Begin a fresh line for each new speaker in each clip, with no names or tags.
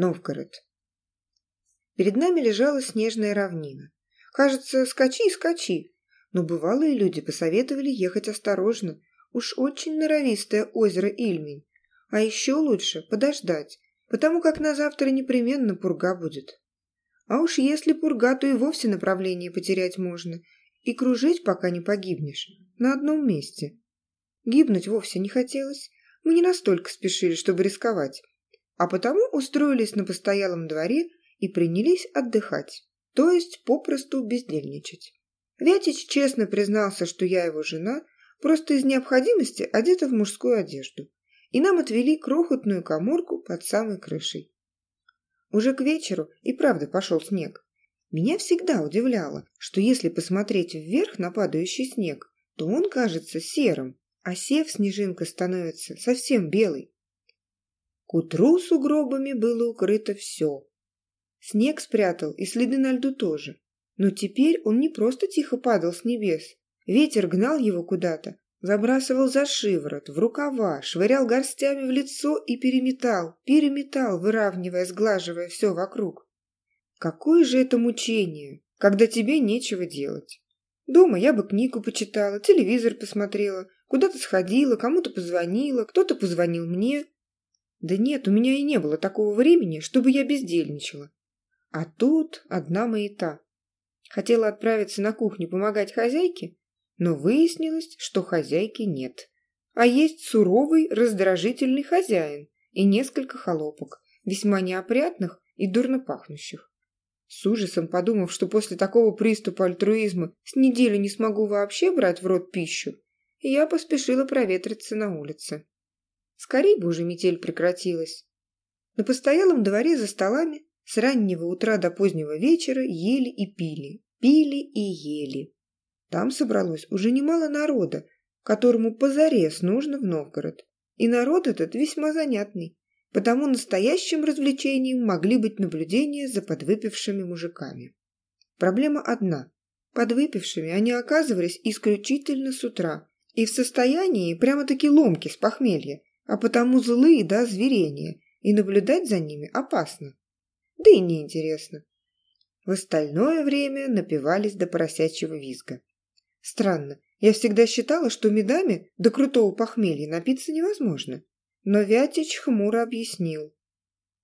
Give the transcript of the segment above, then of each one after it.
Новгород. Перед нами лежала снежная равнина. Кажется, скачи и скачи. Но бывалые люди посоветовали ехать осторожно. Уж очень норовистое озеро Ильмень. А еще лучше подождать, потому как на завтра непременно пурга будет. А уж если пурга, то и вовсе направление потерять можно. И кружить, пока не погибнешь, на одном месте. Гибнуть вовсе не хотелось. Мы не настолько спешили, чтобы рисковать. А потому устроились на постоялом дворе и принялись отдыхать, то есть попросту бездельничать. Вятич честно признался, что я его жена, просто из необходимости одета в мужскую одежду, и нам отвели крохотную коморку под самой крышей. Уже к вечеру и правда пошел снег. Меня всегда удивляло, что если посмотреть вверх на падающий снег, то он кажется серым, а сев снежинка становится совсем белой. К утру сугробами было укрыто все. Снег спрятал и следы на льду тоже. Но теперь он не просто тихо падал с небес. Ветер гнал его куда-то, забрасывал за шиворот, в рукава, швырял горстями в лицо и переметал, переметал, выравнивая, сглаживая все вокруг. Какое же это мучение, когда тебе нечего делать. Дома я бы книгу почитала, телевизор посмотрела, куда-то сходила, кому-то позвонила, кто-то позвонил мне. Да нет, у меня и не было такого времени, чтобы я бездельничала. А тут одна маята. Хотела отправиться на кухню помогать хозяйке, но выяснилось, что хозяйки нет. А есть суровый, раздражительный хозяин и несколько холопок, весьма неопрятных и дурно пахнущих. С ужасом подумав, что после такого приступа альтруизма с неделю не смогу вообще брать в рот пищу, я поспешила проветриться на улице. Скорей бы уже метель прекратилась. На постоялом дворе за столами с раннего утра до позднего вечера ели и пили, пили и ели. Там собралось уже немало народа, которому позарез нужно в Новгород. И народ этот весьма занятный, потому настоящим развлечением могли быть наблюдения за подвыпившими мужиками. Проблема одна. Подвыпившими они оказывались исключительно с утра и в состоянии прямо-таки ломки с похмелья, а потому злые до зверения, и наблюдать за ними опасно. Да и неинтересно. В остальное время напивались до поросячьего визга. Странно, я всегда считала, что медами до крутого похмелья напиться невозможно. Но Вятич хмуро объяснил.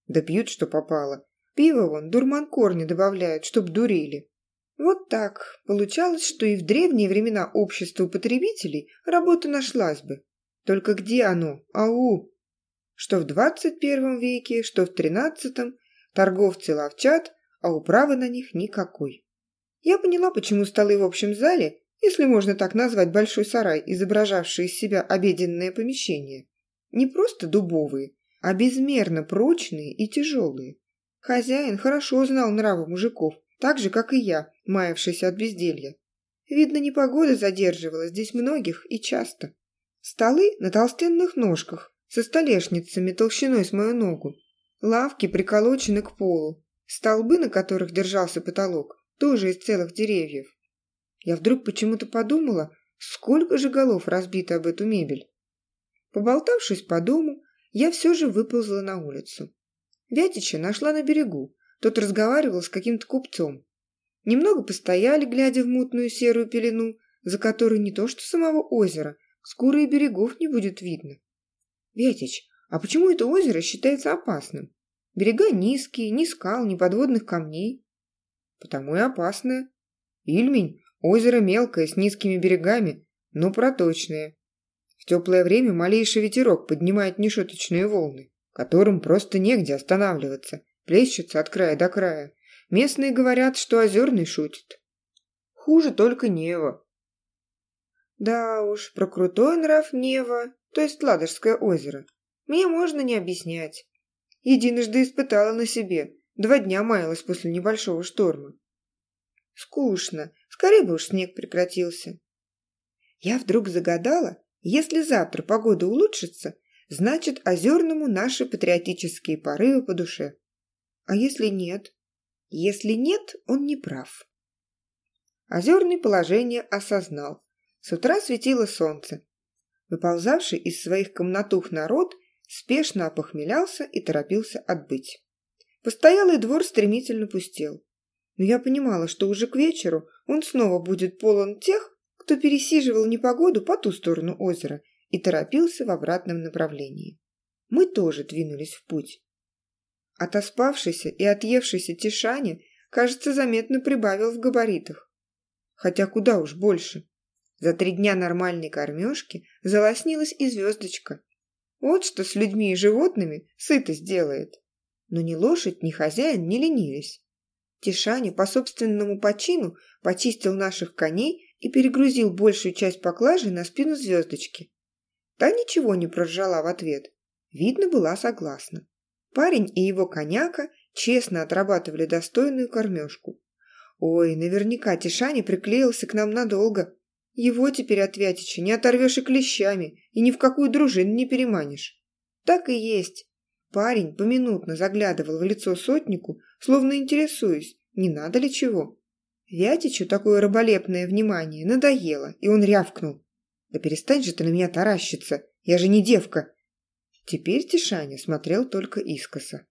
Да пьют, что попало. Пиво вон дурман корни добавляют, чтоб дурили. Вот так. Получалось, что и в древние времена общества потребителей работа нашлась бы. Только где оно? Ау! Что в двадцать первом веке, что в тринадцатом, торговцы ловчат, а управы на них никакой. Я поняла, почему столы в общем зале, если можно так назвать большой сарай, изображавший из себя обеденное помещение, не просто дубовые, а безмерно прочные и тяжелые. Хозяин хорошо знал нравы мужиков, так же, как и я, маявшийся от безделья. Видно, непогода задерживала здесь многих и часто. Столы на толстенных ножках, со столешницами толщиной с мою ногу. Лавки приколочены к полу. Столбы, на которых держался потолок, тоже из целых деревьев. Я вдруг почему-то подумала, сколько же голов разбито об эту мебель. Поболтавшись по дому, я все же выползла на улицу. Вятича нашла на берегу, тот разговаривал с каким-то купцом. Немного постояли, глядя в мутную серую пелену, за которой не то что самого озера, скоро и берегов не будет видно. «Вятич, а почему это озеро считается опасным? Берега низкие, ни скал, ни подводных камней». «Потому и опасное. Ильмень Озеро мелкое, с низкими берегами, но проточное. В теплое время малейший ветерок поднимает нешуточные волны, которым просто негде останавливаться, плещутся от края до края. Местные говорят, что озерный шутит. Хуже только Нева. Да уж, про крутой нрав Нева, то есть Ладожское озеро, мне можно не объяснять. Единожды испытала на себе, два дня маялась после небольшого шторма. Скучно, Скорее бы уж снег прекратился. Я вдруг загадала, если завтра погода улучшится, значит, Озерному наши патриотические порывы по душе. А если нет? Если нет, он не прав. Озерный положение осознал. С утра светило солнце. Выползавший из своих комнатух народ спешно опохмелялся и торопился отбыть. Постоялый двор стремительно пустел. Но я понимала, что уже к вечеру он снова будет полон тех, кто пересиживал непогоду по ту сторону озера и торопился в обратном направлении. Мы тоже двинулись в путь. Отоспавшийся и отъевшийся Тишане, кажется, заметно прибавил в габаритах. Хотя куда уж больше. За три дня нормальной кормежки залоснилась и звездочка. Вот что с людьми и животными сытость делает. Но ни лошадь, ни хозяин не ленились. Тишане по собственному почину почистил наших коней и перегрузил большую часть поклажи на спину звездочки. Та ничего не проржала в ответ. Видно, была согласна. Парень и его коняка честно отрабатывали достойную кормежку. Ой, наверняка Тишани приклеился к нам надолго. Его теперь от Вятича не оторвешь и клещами, и ни в какую дружину не переманишь. Так и есть. Парень поминутно заглядывал в лицо сотнику, словно интересуясь, не надо ли чего. Вятичу такое раболепное внимание надоело, и он рявкнул. «Да перестань же ты на меня таращиться, я же не девка!» Теперь Тишаня смотрел только искоса.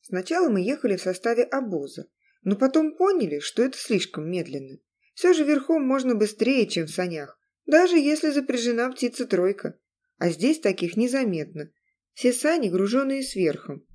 Сначала мы ехали в составе обоза, но потом поняли, что это слишком медленно. Все же верхом можно быстрее, чем в санях, даже если запряжена птица-тройка. А здесь таких незаметно. Все сани, груженные сверху.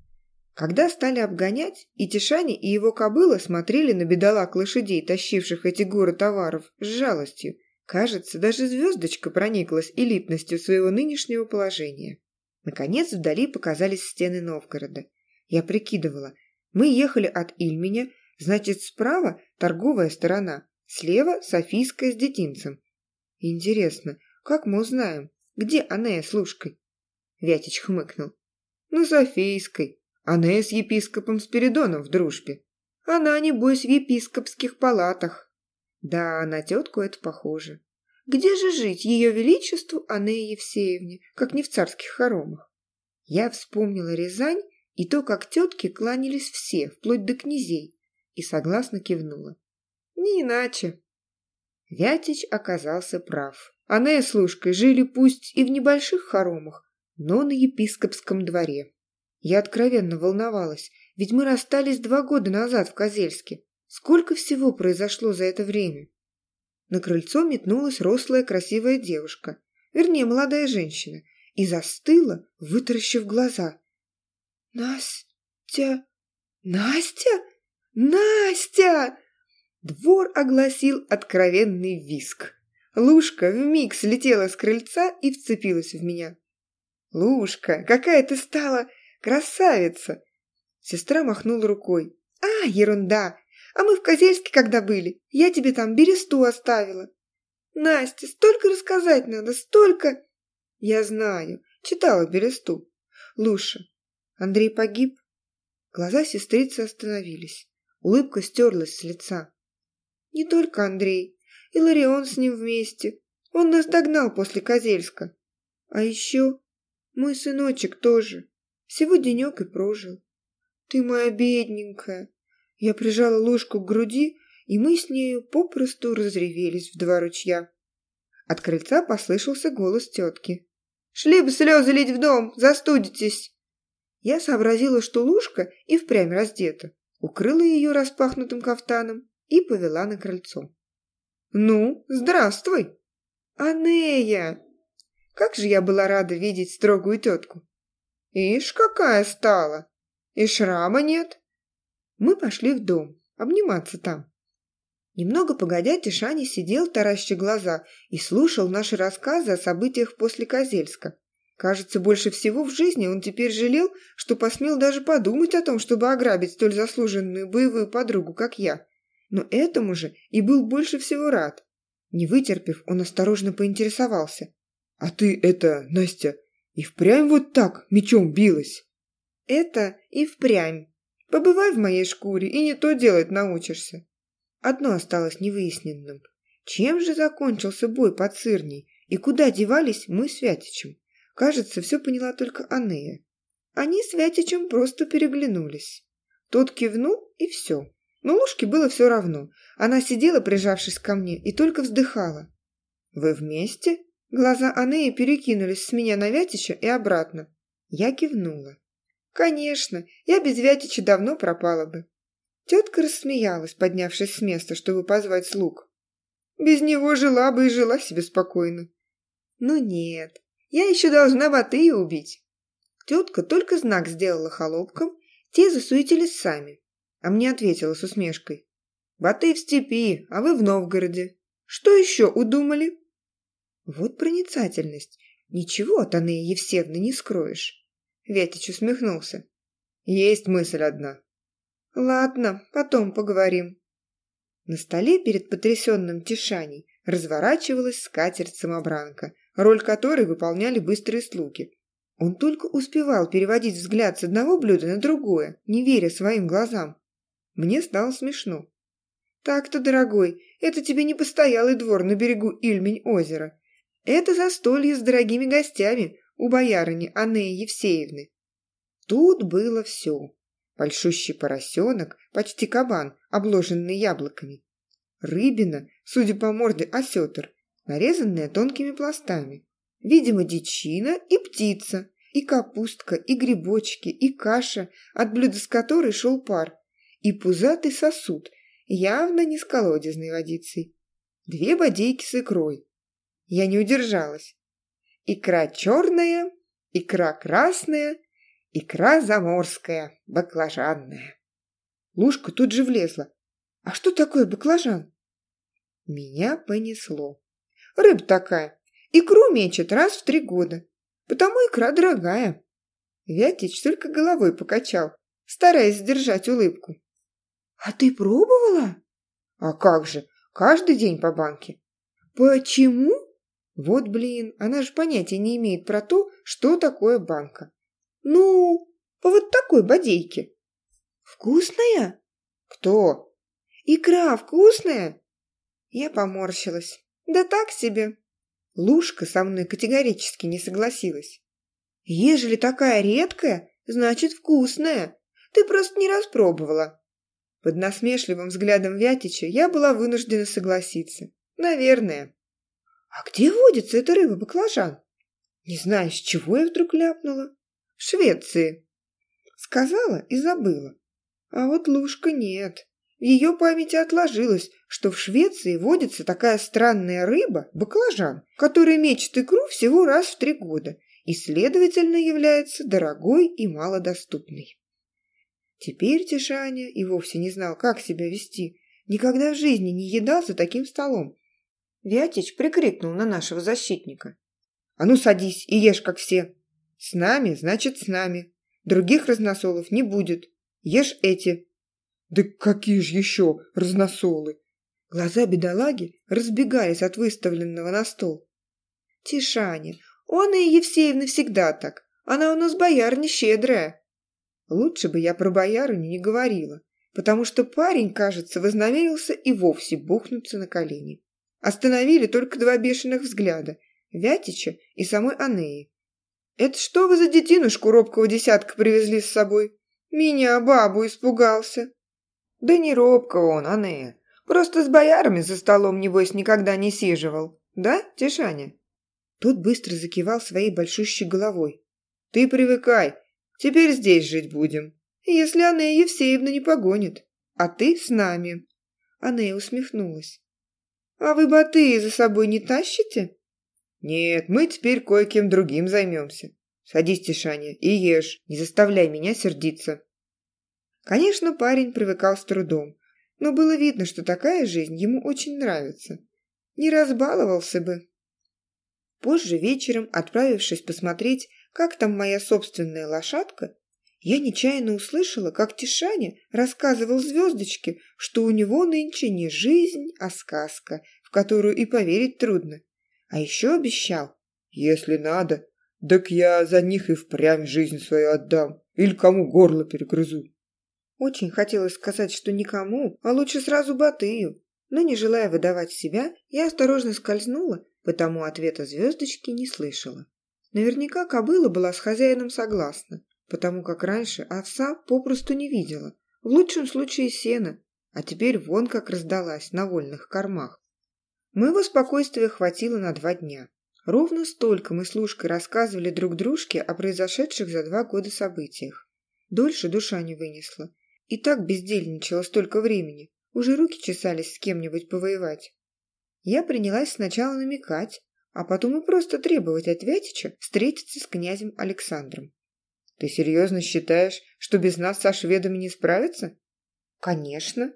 Когда стали обгонять, и Тишани, и его кобыла смотрели на бедолаг лошадей, тащивших эти горы товаров, с жалостью. Кажется, даже звездочка прониклась элитностью своего нынешнего положения. Наконец вдали показались стены Новгорода. Я прикидывала. Мы ехали от Ильменя, значит, справа торговая сторона, слева Софийская с детинцем. Интересно, как мы узнаем, где Анея с Лужкой? Вятич хмыкнул. На Софийской. Анея с епископом Спиридоном в дружбе. Она, небось, в епископских палатах. Да, на тетку это похоже. Где же жить ее величеству Анее Евсеевне, как не в царских хоромах? Я вспомнила Рязань и то, как тетки кланялись все, вплоть до князей, и согласно кивнула. Не иначе. Вятич оказался прав. Анея с Лужкой жили пусть и в небольших хоромах, но на епископском дворе. Я откровенно волновалась, ведь мы расстались два года назад в Козельске. Сколько всего произошло за это время? На крыльцо метнулась рослая красивая девушка, вернее, молодая женщина, и застыла, вытаращив глаза. «Настя! Настя! Настя!» Двор огласил откровенный виск. Лушка вмиг слетела с крыльца и вцепилась в меня. «Лушка, какая ты стала красавица!» Сестра махнула рукой. «А, ерунда! А мы в Козельске когда были, я тебе там бересту оставила. Настя, столько рассказать надо, столько... Я знаю, читала бересту. Луша, Андрей погиб? Глаза сестрицы остановились. Улыбка стерлась с лица. Не только Андрей, и Ларион с ним вместе. Он нас догнал после Козельска. А еще мой сыночек тоже. Всего денек и прожил. Ты моя бедненькая. Я прижала ложку к груди, и мы с нею попросту разревелись в два ручья. От крыльца послышался голос тетки. «Шли бы слезы лить в дом, застудитесь!» Я сообразила, что Лушка и впрямь раздета, укрыла ее распахнутым кафтаном и повела на крыльцо. «Ну, здравствуй!» «Анея!» Как же я была рада видеть строгую тетку! «Ишь, какая стала! И шрама нет!» Мы пошли в дом, обниматься там. Немного погодя, Тишани сидел, тараща глаза, и слушал наши рассказы о событиях после Козельска. Кажется, больше всего в жизни он теперь жалел, что посмел даже подумать о том, чтобы ограбить столь заслуженную боевую подругу, как я. Но этому же и был больше всего рад. Не вытерпев, он осторожно поинтересовался. «А ты это, Настя, и впрямь вот так мечом билась?» «Это и впрямь», Побывай в моей шкуре, и не то делать научишься. Одно осталось невыясненным. Чем же закончился бой под Сырней, и куда девались мы с Вятичем? Кажется, все поняла только Анея. Они с Вятичем просто переглянулись. Тот кивнул, и все. Но Лушке было все равно. Она сидела, прижавшись ко мне, и только вздыхала. «Вы вместе?» Глаза Анеи перекинулись с меня на Вятича и обратно. Я кивнула. Конечно, я без Вятича давно пропала бы. Тетка рассмеялась, поднявшись с места, чтобы позвать слуг. Без него жила бы и жила себе спокойно. Ну нет, я еще должна Батыя убить. Тетка только знак сделала холопкам, те засуетились сами, а мне ответила с усмешкой. Батый в степи, а вы в Новгороде. Что еще удумали? Вот проницательность. Ничего от Анеи Евсевны не скроешь. Вятич усмехнулся. Есть мысль одна. Ладно, потом поговорим. На столе перед потрясенным Тишаней разворачивалась скатерть-самобранка, роль которой выполняли быстрые слуги. Он только успевал переводить взгляд с одного блюда на другое, не веря своим глазам. Мне стало смешно. «Так-то, дорогой, это тебе не постоялый двор на берегу Ильмень-озера. Это застолье с дорогими гостями у боярыни Анеи Евсеевны». Тут было все. Большущий поросенок, почти кабан, обложенный яблоками. Рыбина, судя по морде, осетр, нарезанная тонкими пластами. Видимо, дичина и птица, и капустка, и грибочки, и каша, от блюда с которой шел пар, и пузатый сосуд, явно не с колодезной водицей. Две бодейки с икрой. Я не удержалась. Икра черная, икра красная Икра заморская, баклажанная. Лушка тут же влезла. А что такое баклажан? Меня понесло. Рыба такая. Икру мечет раз в три года. Потому икра дорогая. Вятич только головой покачал, стараясь сдержать улыбку. А ты пробовала? А как же, каждый день по банке. Почему? Вот блин, она же понятия не имеет про то, что такое банка. Ну, по вот такой бодейке. Вкусная? Кто? Икра вкусная? Я поморщилась. Да так себе. Лушка со мной категорически не согласилась. Ежели такая редкая, значит вкусная. Ты просто не распробовала. Под насмешливым взглядом Вятича я была вынуждена согласиться. Наверное. А где водится эта рыба-баклажан? Не знаю, с чего я вдруг ляпнула. В Швеции. Сказала и забыла. А вот Лушка нет. В ее памяти отложилось, что в Швеции водится такая странная рыба, баклажан, которая мечет икру всего раз в три года и, следовательно, является дорогой и малодоступной. Теперь Тишаня и вовсе не знал, как себя вести. Никогда в жизни не едал за таким столом. Вятич прикрикнул на нашего защитника. «А ну садись и ешь, как все!» С нами, значит, с нами. Других разносолов не будет. Ешь эти. Да какие же еще разносолы? Глаза бедолаги разбегались от выставленного на стол. Тишане, он и Евсеевна всегда так. Она у нас боярня щедрая. Лучше бы я про боярыню не говорила, потому что парень, кажется, вознамерился и вовсе бухнуться на колени. Остановили только два бешеных взгляда – Вятича и самой Анеи. «Это что вы за детинушку робкого десятка привезли с собой? Меня, бабу, испугался». «Да не робкого он, Анея. Просто с боярами за столом, небось, никогда не сиживал. Да, Тишаня?» Тот быстро закивал своей большущей головой. «Ты привыкай. Теперь здесь жить будем. Если Анея Евсеевна не погонит. А ты с нами». Анея усмехнулась. «А вы батыи за собой не тащите?» «Нет, мы теперь кое-кем другим займемся. Садись, Тишаня, и ешь, не заставляй меня сердиться». Конечно, парень привыкал с трудом, но было видно, что такая жизнь ему очень нравится. Не разбаловался бы. Позже вечером, отправившись посмотреть, как там моя собственная лошадка, я нечаянно услышала, как Тишаня рассказывал звездочке, что у него нынче не жизнь, а сказка, в которую и поверить трудно. А еще обещал. Если надо, так я за них и впрямь жизнь свою отдам. Или кому горло перегрызу. Очень хотелось сказать, что никому, а лучше сразу Батыю. Но не желая выдавать себя, я осторожно скользнула, потому ответа звездочки не слышала. Наверняка кобыла была с хозяином согласна, потому как раньше овса попросту не видела. В лучшем случае сена, а теперь вон как раздалась на вольных кормах. Моего спокойствия хватило на два дня. Ровно столько мы с Лушкой рассказывали друг дружке о произошедших за два года событиях. Дольше душа не вынесла. И так бездельничала столько времени. Уже руки чесались с кем-нибудь повоевать. Я принялась сначала намекать, а потом и просто требовать от Вятича встретиться с князем Александром. «Ты серьезно считаешь, что без нас со шведами не справиться?» «Конечно.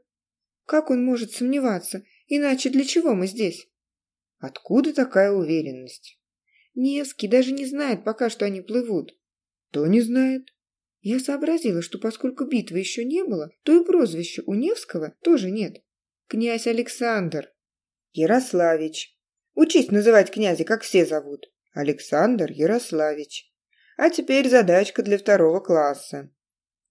Как он может сомневаться? Иначе для чего мы здесь?» «Откуда такая уверенность?» «Невский даже не знает пока, что они плывут». «Кто не знает?» Я сообразила, что поскольку битвы еще не было, то и прозвища у Невского тоже нет. Князь Александр. Ярославич. Учись называть князя, как все зовут. Александр Ярославич. А теперь задачка для второго класса.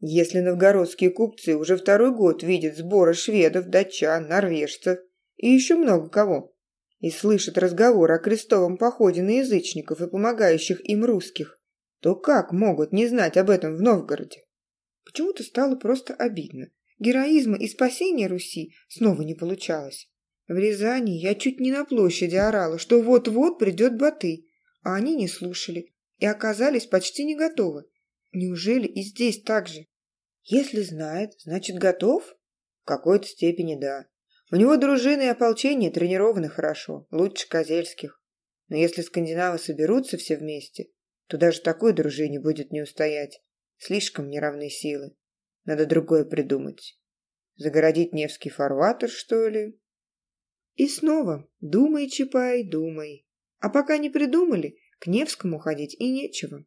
Если новгородские купцы уже второй год видят сборы шведов, датчан, норвежцев и еще много кого, и слышат разговор о крестовом походе на язычников и помогающих им русских, то как могут не знать об этом в Новгороде? Почему-то стало просто обидно. Героизма и спасения Руси снова не получалось. В Рязани я чуть не на площади орала, что вот-вот придет Баты, а они не слушали и оказались почти не готовы. Неужели и здесь так же? Если знает, значит готов? В какой-то степени да. У него дружины и ополчение тренированы хорошо, лучше Козельских. Но если скандинавы соберутся все вместе, то даже такой дружине будет не устоять. Слишком неравны силы. Надо другое придумать. Загородить Невский фарватер, что ли? И снова думай, Чапай, думай. А пока не придумали, к Невскому ходить и нечего.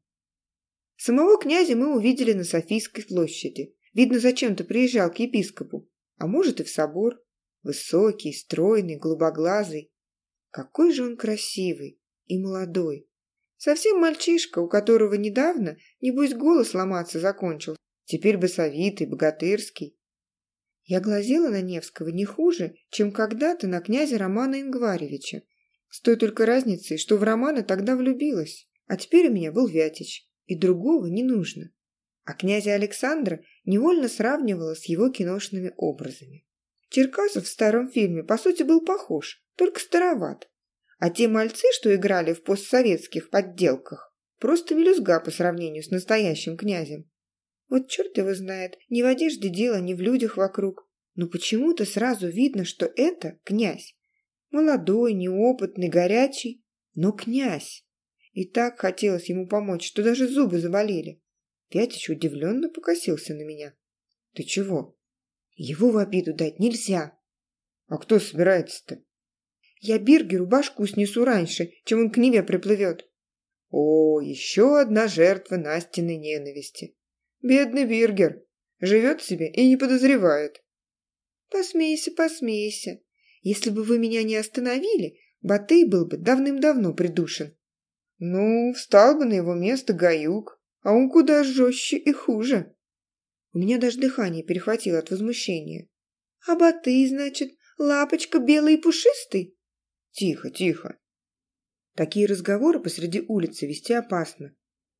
Самого князя мы увидели на Софийской площади. Видно, зачем-то приезжал к епископу. А может и в собор. Высокий, стройный, голубоглазый. Какой же он красивый и молодой. Совсем мальчишка, у которого недавно, небось, голос ломаться закончил. Теперь басовитый, богатырский. Я глазела на Невского не хуже, чем когда-то на князя Романа Ингваревича. С той только разницей, что в Романа тогда влюбилась. А теперь у меня был Вятич, и другого не нужно. А князя Александра невольно сравнивала с его киношными образами. Черкасов в старом фильме, по сути, был похож, только староват. А те мальцы, что играли в постсоветских подделках, просто мелюзга по сравнению с настоящим князем. Вот черт его знает, ни в одежде дело, ни в людях вокруг. Но почему-то сразу видно, что это князь. Молодой, неопытный, горячий, но князь. И так хотелось ему помочь, что даже зубы заболели. Пятич удивленно покосился на меня. «Ты чего?» «Его в обиду дать нельзя». «А кто собирается-то?» Я Биргеру башку снесу раньше, чем он к Неве приплывет. О, еще одна жертва Настиной ненависти. Бедный Биргер. Живет себе и не подозревает. Посмейся, посмейся. Если бы вы меня не остановили, Батый был бы давным-давно придушен. Ну, встал бы на его место Гаюк, а он куда жестче и хуже. У меня даже дыхание перехватило от возмущения. А Батый, значит, лапочка белый и пушистый? Тихо, тихо. Такие разговоры посреди улицы вести опасно.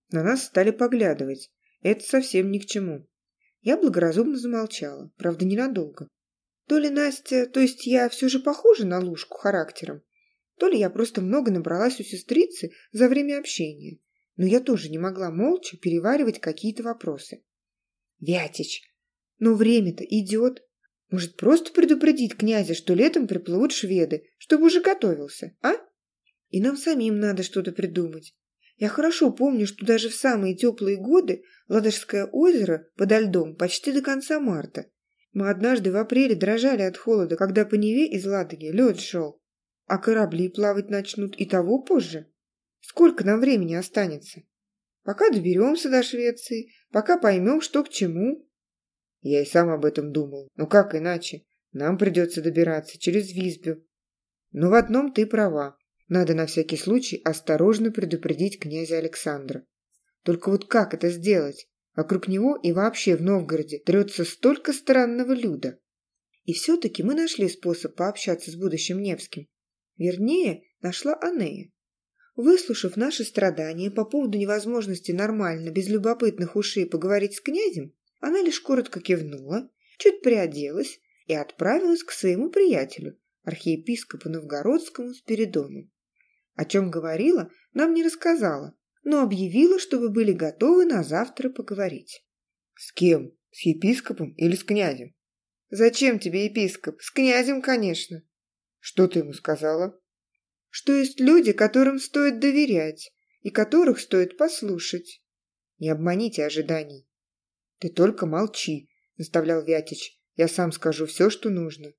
На нас стали поглядывать. Это совсем ни к чему. Я благоразумно замолчала, правда, ненадолго. То ли Настя, то есть я все же похожа на Лужку характером, то ли я просто много набралась у сестрицы за время общения. Но я тоже не могла молча переваривать какие-то вопросы. «Вятич, но время-то идет. Может, просто предупредить князя, что летом приплывут шведы, чтобы уже готовился, а? И нам самим надо что-то придумать. Я хорошо помню, что даже в самые теплые годы Ладожское озеро подо льдом почти до конца марта. Мы однажды в апреле дрожали от холода, когда по Неве из Ладоги лед шел. А корабли плавать начнут и того позже. Сколько нам времени останется? Пока доберемся до Швеции, пока поймем, что к чему, я и сам об этом думал. Но как иначе? Нам придется добираться через Визбю. Но в одном ты права. Надо на всякий случай осторожно предупредить князя Александра. Только вот как это сделать? Вокруг него и вообще в Новгороде трется столько странного люда. И все-таки мы нашли способ пообщаться с будущим Невским. Вернее, нашла Анея. Выслушав наши страдания по поводу невозможности нормально, без любопытных ушей поговорить с князем, она лишь коротко кивнула, чуть приоделась и отправилась к своему приятелю, архиепископу Новгородскому Спиридону. О чем говорила, нам не рассказала, но объявила, чтобы были готовы на завтра поговорить. С кем? С епископом или с князем? Зачем тебе епископ? С князем, конечно. Что ты ему сказала? Что есть люди, которым стоит доверять и которых стоит послушать. Не обманите ожиданий. Ты только молчи, наставлял Вятич. Я сам скажу все, что нужно.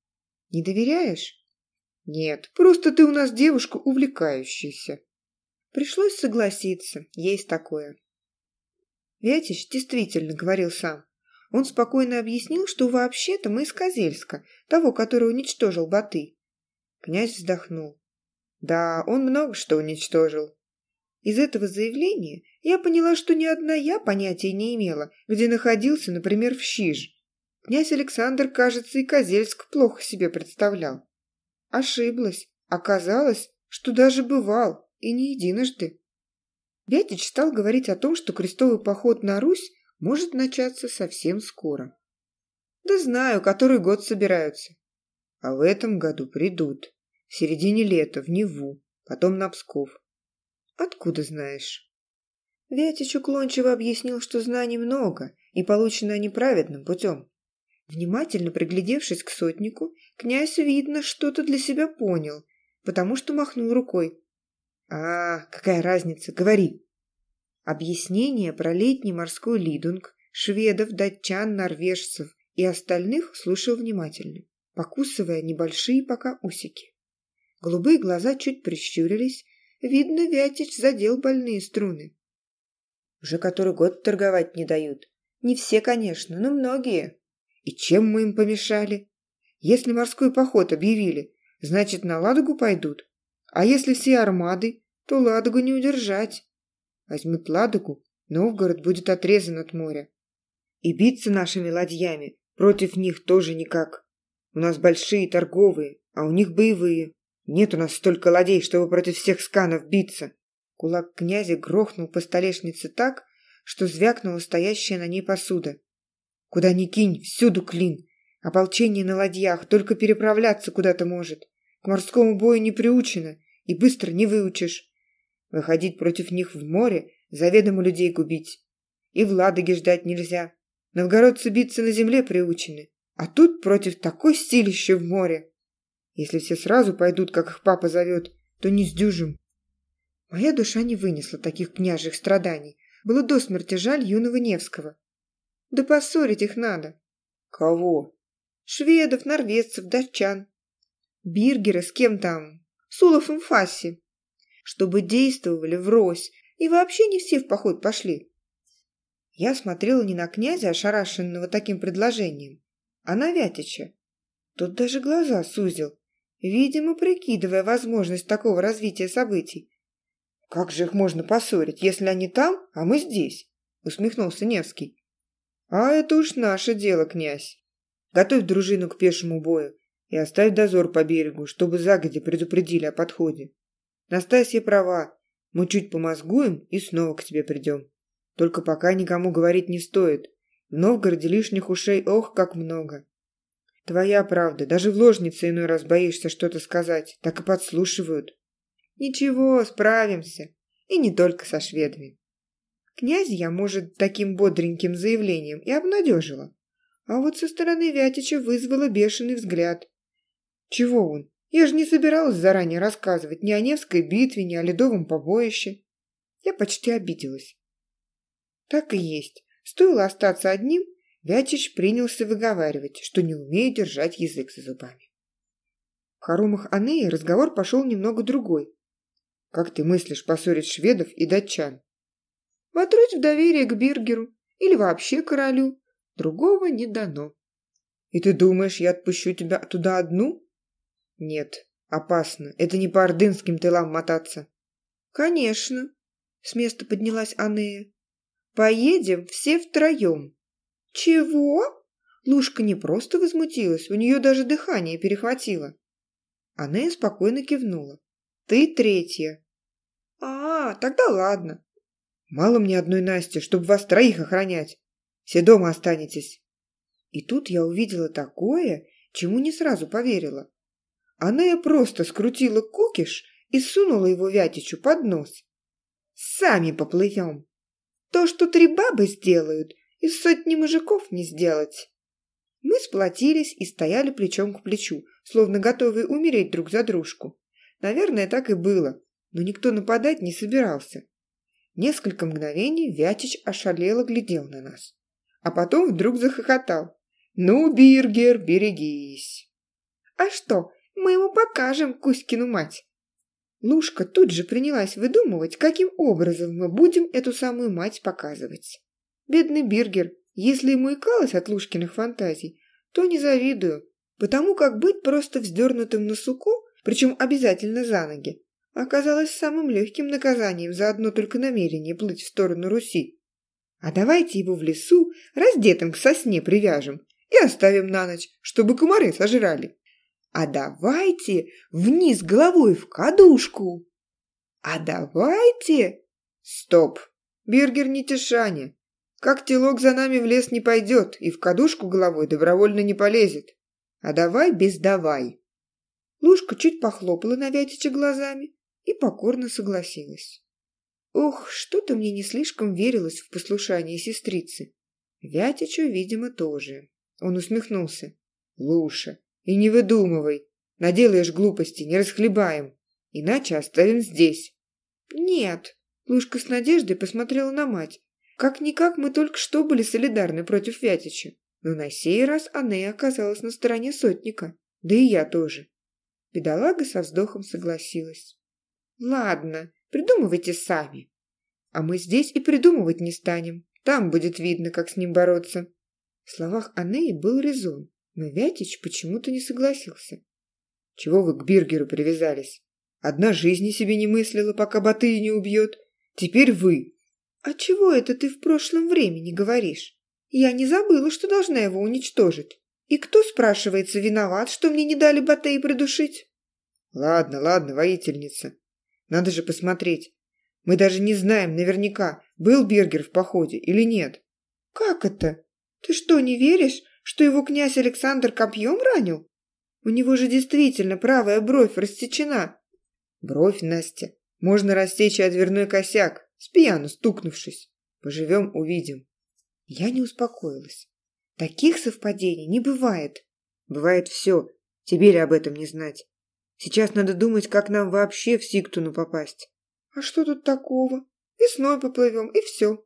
Не доверяешь? Нет, просто ты у нас девушка увлекающаяся. Пришлось согласиться, есть такое. Вятич действительно говорил сам. Он спокойно объяснил, что вообще-то мы из Козельска, того, который уничтожил Баты. Князь вздохнул. Да, он много что уничтожил. Из этого заявления я поняла, что ни одна я понятия не имела, где находился, например, в Щиж. Князь Александр, кажется, и Козельск плохо себе представлял. Ошиблась. Оказалось, что даже бывал, и не единожды. Вятич стал говорить о том, что крестовый поход на Русь может начаться совсем скоро. Да знаю, который год собираются. А в этом году придут. В середине лета, в Неву, потом на Псков. Откуда знаешь? Вятич уклончиво объяснил, что знаний много, и получено они праведным путем. Внимательно приглядевшись к сотнику, князь, видно, что-то для себя понял, потому что махнул рукой. «А, какая разница, говори!» Объяснение про летний морской лидунг, шведов, датчан, норвежцев и остальных слушал внимательно, покусывая небольшие пока усики. Голубые глаза чуть прищурились, видно, Вятич задел больные струны. Уже который год торговать не дают. Не все, конечно, но многие. И чем мы им помешали? Если морской поход объявили, значит, на Ладогу пойдут. А если все армады, то Ладогу не удержать. Возьмут Ладогу, Новгород будет отрезан от моря. И биться нашими ладьями против них тоже никак. У нас большие торговые, а у них боевые. Нет у нас столько ладей, чтобы против всех сканов биться. Кулак князя грохнул по столешнице так, что звякнула стоящая на ней посуда. Куда ни кинь, всюду клин. Ополчение на ладьях только переправляться куда-то может. К морскому бою не приучено и быстро не выучишь. Выходить против них в море, заведомо людей губить. И в Ладоге ждать нельзя. Новгородцы биться на земле приучены. А тут против такой силища в море. Если все сразу пойдут, как их папа зовет, то не сдюжим. Моя душа не вынесла таких княжих страданий. Было до смерти жаль юного Невского. Да поссорить их надо. Кого? Шведов, норвежцев, датчан. Биргера с кем там? Сулов и Фасси. Чтобы действовали врозь и вообще не все в поход пошли. Я смотрела не на князя, ошарашенного таким предложением, а на Вятича. Тот даже глаза сузил, видимо, прикидывая возможность такого развития событий. «Как же их можно поссорить, если они там, а мы здесь?» — усмехнулся Невский. «А это уж наше дело, князь. Готовь дружину к пешему бою и оставь дозор по берегу, чтобы загоди предупредили о подходе. Настасья права, мы чуть помозгуем и снова к тебе придем. Только пока никому говорить не стоит. В Новгороде лишних ушей ох, как много. Твоя правда, даже в ложнице иной раз боишься что-то сказать, так и подслушивают. Ничего, справимся. И не только со шведами. Князь я, может, таким бодреньким заявлением и обнадежила. А вот со стороны Вятича вызвала бешеный взгляд. Чего он? Я же не собиралась заранее рассказывать ни о Невской битве, ни о ледовом побоище. Я почти обиделась. Так и есть. Стоило остаться одним, Вятич принялся выговаривать, что не умеет держать язык за зубами. В хоромах Анеи разговор пошел немного другой. Как ты мыслишь поссорить шведов и датчан? Вотруть в доверие к Биргеру или вообще королю. Другого не дано. И ты думаешь, я отпущу тебя туда одну? Нет, опасно. Это не по ордынским тылам мотаться. Конечно. С места поднялась Анея. Поедем все втроем. Чего? Лушка не просто возмутилась, у нее даже дыхание перехватило. Анея спокойно кивнула. Ты третья. А, тогда ладно. Мало мне одной Насти, чтобы вас троих охранять. Все дома останетесь. И тут я увидела такое, чему не сразу поверила. Она я просто скрутила кукиш и сунула его Вятичу под нос. Сами поплывем. То, что три бабы сделают, из сотни мужиков не сделать. Мы сплотились и стояли плечом к плечу, словно готовые умереть друг за дружку. Наверное, так и было, но никто нападать не собирался. Несколько мгновений Вятич ошалело глядел на нас, а потом вдруг захохотал. «Ну, Биргер, берегись!» «А что, мы ему покажем Кузькину мать!» Лушка тут же принялась выдумывать, каким образом мы будем эту самую мать показывать. Бедный Биргер, если ему икалось от Лушкиных фантазий, то не завидую, потому как быть просто вздернутым на суку, причем обязательно за ноги, оказалось самым легким наказанием за одно только намерение плыть в сторону Руси. А давайте его в лесу раздетым к сосне привяжем и оставим на ночь, чтобы комары сожрали. А давайте вниз головой в кадушку. А давайте... Стоп! Биргер не тишане. Как телок за нами в лес не пойдет и в кадушку головой добровольно не полезет. А давай без давай. Лушка чуть похлопала на Вятича глазами и покорно согласилась. Ох, что-то мне не слишком верилось в послушание сестрицы. Вятичу, видимо, тоже. Он усмехнулся. «Луша, и не выдумывай. Наделаешь глупости, не расхлебаем. Иначе оставим здесь. Нет. Лушка с надеждой посмотрела на мать. Как-никак мы только что были солидарны против Вятича. Но на сей раз Анея оказалась на стороне сотника. Да и я тоже. Бедолага со вздохом согласилась. Ладно, придумывайте сами. А мы здесь и придумывать не станем. Там будет видно, как с ним бороться. В словах Анеи был резон. Но Вятич почему-то не согласился. «Чего вы к Биргеру привязались? Одна жизни себе не мыслила, пока Батыя не убьет. Теперь вы!» «А чего это ты в прошлом времени говоришь? Я не забыла, что должна его уничтожить. И кто, спрашивается, виноват, что мне не дали Батыя придушить?» «Ладно, ладно, воительница. Надо же посмотреть. Мы даже не знаем наверняка, был Биргер в походе или нет». «Как это? Ты что, не веришь, что его князь Александр копьем ранил? У него же действительно правая бровь рассечена. Бровь, Настя. Можно растечь и отверной косяк, с пьяну стукнувшись. Поживем, увидим. Я не успокоилась. Таких совпадений не бывает. Бывает все. Тебе ли об этом не знать? Сейчас надо думать, как нам вообще в Сиктуну попасть. А что тут такого? Весной поплывем, и все.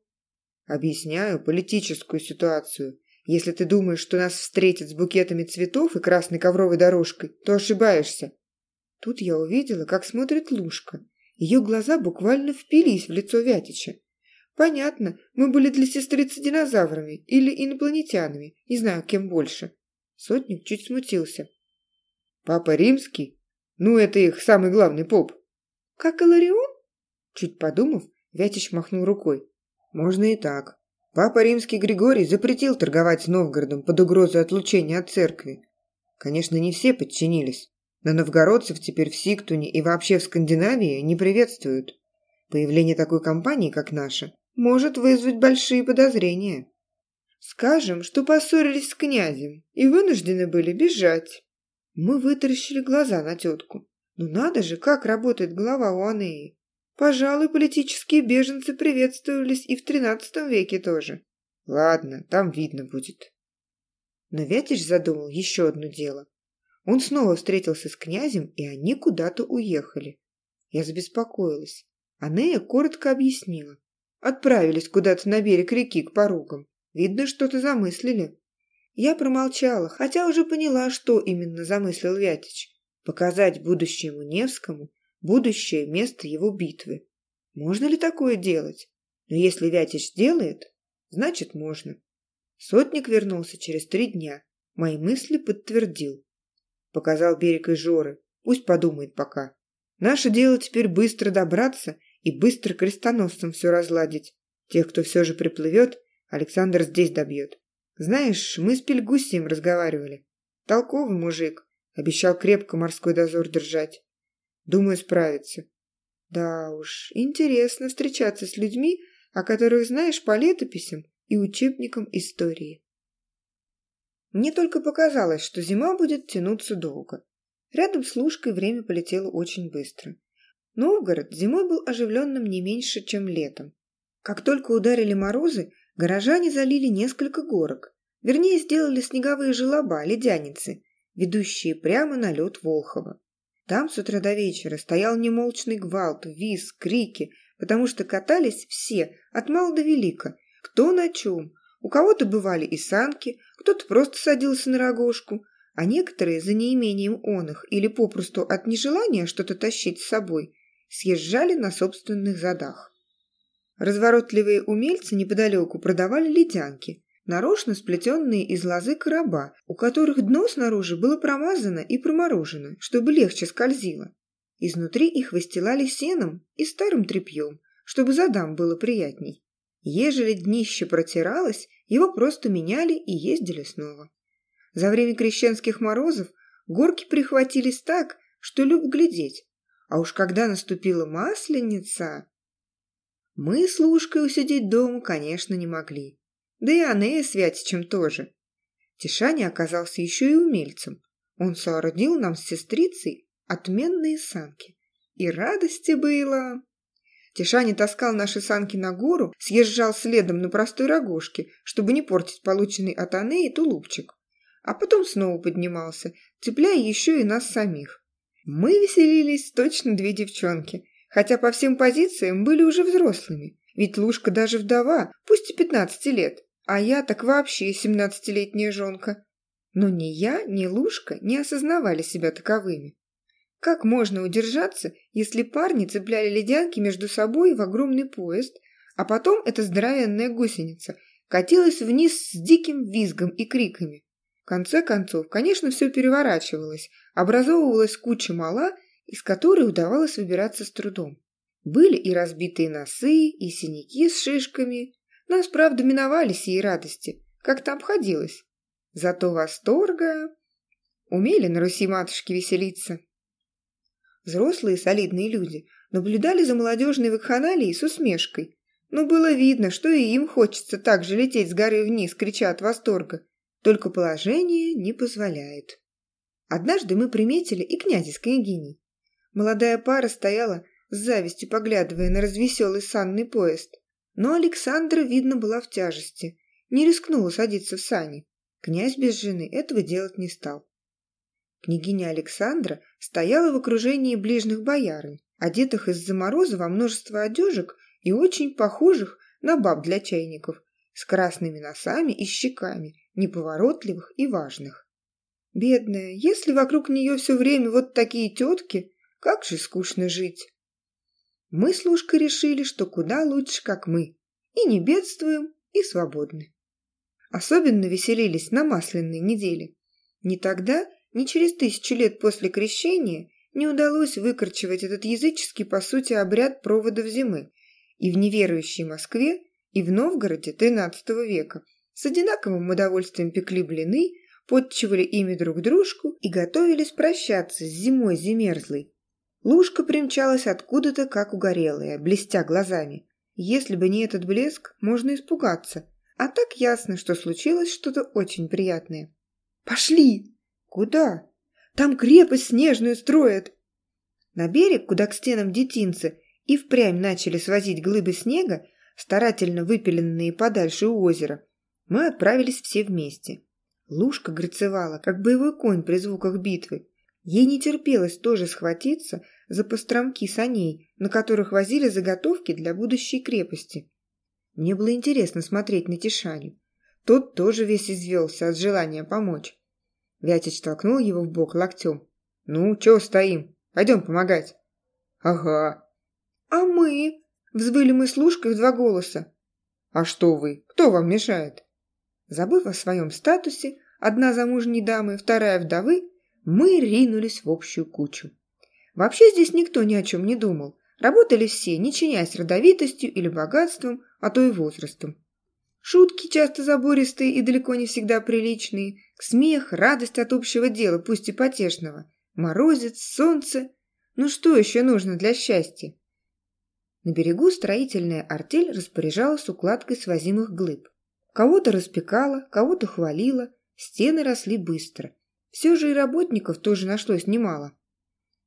Объясняю политическую ситуацию. Если ты думаешь, что нас встретят с букетами цветов и красной ковровой дорожкой, то ошибаешься. Тут я увидела, как смотрит Лушка. Ее глаза буквально впились в лицо Вятича. Понятно, мы были для сестрицы динозаврами или инопланетянами, не знаю, кем больше. Сотник чуть смутился. Папа римский? Ну, это их самый главный поп. Как Иларион? Чуть подумав, Вятич махнул рукой. Можно и так. Папа Римский Григорий запретил торговать с Новгородом под угрозой отлучения от церкви. Конечно, не все подчинились, но новгородцев теперь в Сиктуне и вообще в Скандинавии не приветствуют. Появление такой компании, как наша, может вызвать большие подозрения. Скажем, что поссорились с князем и вынуждены были бежать. Мы вытаращили глаза на тетку. Ну надо же, как работает голова у Анеи. Пожалуй, политические беженцы приветствовались и в тринадцатом веке тоже. Ладно, там видно будет. Но Вятич задумал еще одно дело. Он снова встретился с князем, и они куда-то уехали. Я забеспокоилась. Анея коротко объяснила. Отправились куда-то на берег реки к порогам. Видно, что-то замыслили. Я промолчала, хотя уже поняла, что именно замыслил Вятич. Показать будущему Невскому будущее место его битвы. Можно ли такое делать? Но если Вятич делает, значит можно. Сотник вернулся через три дня. Мои мысли подтвердил. Показал берег Ижоры. Пусть подумает пока. Наше дело теперь быстро добраться и быстро крестоносцам все разладить. Тех, кто все же приплывет, Александр здесь добьет. Знаешь, мы с Пельгусием разговаривали. Толковый мужик. Обещал крепко морской дозор держать. Думаю, справится. Да уж, интересно встречаться с людьми, о которых знаешь по летописям и учебникам истории. Мне только показалось, что зима будет тянуться долго. Рядом с Лужкой время полетело очень быстро. Новгород зимой был оживленным не меньше, чем летом. Как только ударили морозы, Горожане залили несколько горок, вернее, сделали снеговые желоба, ледяницы, ведущие прямо на лед Волхова. Там с утра до вечера стоял немолчный гвалт, виз, крики, потому что катались все, от мала до велика, кто на чем. У кого-то бывали и санки, кто-то просто садился на рогожку, а некоторые за неимением оных или попросту от нежелания что-то тащить с собой съезжали на собственных задах. Разворотливые умельцы неподалеку продавали ледянки, нарочно сплетенные из лозы короба, у которых дно снаружи было промазано и проморожено, чтобы легче скользило. Изнутри их выстилали сеном и старым тряпьем, чтобы задам было приятней. Ежели днище протиралось, его просто меняли и ездили снова. За время крещенских морозов горки прихватились так, что люб глядеть. А уж когда наступила масленица... Мы с Лушкой усидеть дома, конечно, не могли. Да и Анея с Вятичем тоже. Тишаня оказался еще и умельцем. Он соорудил нам с сестрицей отменные санки. И радости было. Тишаня таскал наши санки на гору, съезжал следом на простой рогожке, чтобы не портить полученный от Анеи тулупчик. А потом снова поднимался, цепляя еще и нас самих. Мы веселились точно две девчонки – хотя по всем позициям были уже взрослыми. Ведь Лушка даже вдова, пусть и 15 лет, а я так вообще 17-летняя жонка. Но ни я, ни Лушка не осознавали себя таковыми. Как можно удержаться, если парни цепляли ледянки между собой в огромный поезд, а потом эта здоровенная гусеница катилась вниз с диким визгом и криками? В конце концов, конечно, все переворачивалось, образовывалась куча мала из которой удавалось выбираться с трудом. Были и разбитые носы, и синяки с шишками. Нас, правда, миновали сии радости, как-то обходилось. Зато восторга... Умели на Руси матушки веселиться. Взрослые солидные люди наблюдали за молодежной вакханалией с усмешкой. Но было видно, что и им хочется так же лететь с горы вниз, крича от восторга. Только положение не позволяет. Однажды мы приметили и князя с княгиней. Молодая пара стояла с завистью, поглядывая на развеселый санный поезд. Но Александра, видно, была в тяжести. Не рискнула садиться в сани. Князь без жены этого делать не стал. Княгиня Александра стояла в окружении ближних боярынь, одетых из-за мороза во множество одежек и очень похожих на баб для чайников, с красными носами и щеками, неповоротливых и важных. Бедная, если вокруг нее все время вот такие тетки, как же скучно жить. Мы с Лушкой решили, что куда лучше, как мы. И не бедствуем, и свободны. Особенно веселились на масляной неделе. Ни тогда, ни через тысячу лет после крещения не удалось выкорчевать этот языческий, по сути, обряд проводов зимы и в неверующей Москве, и в Новгороде XIII века. С одинаковым удовольствием пекли блины, подчивали ими друг дружку и готовились прощаться с зимой зимерзлой, Лушка примчалась откуда-то, как угорелая, блестя глазами. Если бы не этот блеск, можно испугаться. А так ясно, что случилось что-то очень приятное. «Пошли!» «Куда?» «Там крепость снежную строят!» На берег, куда к стенам детинцы и впрямь начали свозить глыбы снега, старательно выпиленные подальше у озера, мы отправились все вместе. Лушка грацевала, как боевой конь при звуках битвы. Ей не терпелось тоже схватиться за постромки саней, на которых возили заготовки для будущей крепости. Мне было интересно смотреть на Тишаню. Тот тоже весь извелся от желания помочь. Вятич толкнул его в бок локтем. «Ну, чего стоим? Пойдем помогать». «Ага». «А мы?» – взвыли мы с Лужкой в два голоса. «А что вы? Кто вам мешает?» Забыв о своем статусе, одна замужней дамы, вторая вдовы, мы ринулись в общую кучу. Вообще здесь никто ни о чем не думал. Работали все, не чинясь родовитостью или богатством, а то и возрастом. Шутки часто забористые и далеко не всегда приличные, смех, радость от общего дела, пусть и потешного, морозец, солнце. Ну что еще нужно для счастья? На берегу строительная артель распоряжалась укладкой свозимых глыб. Кого-то распекала, кого-то хвалила, стены росли быстро. Все же и работников тоже нашлось немало.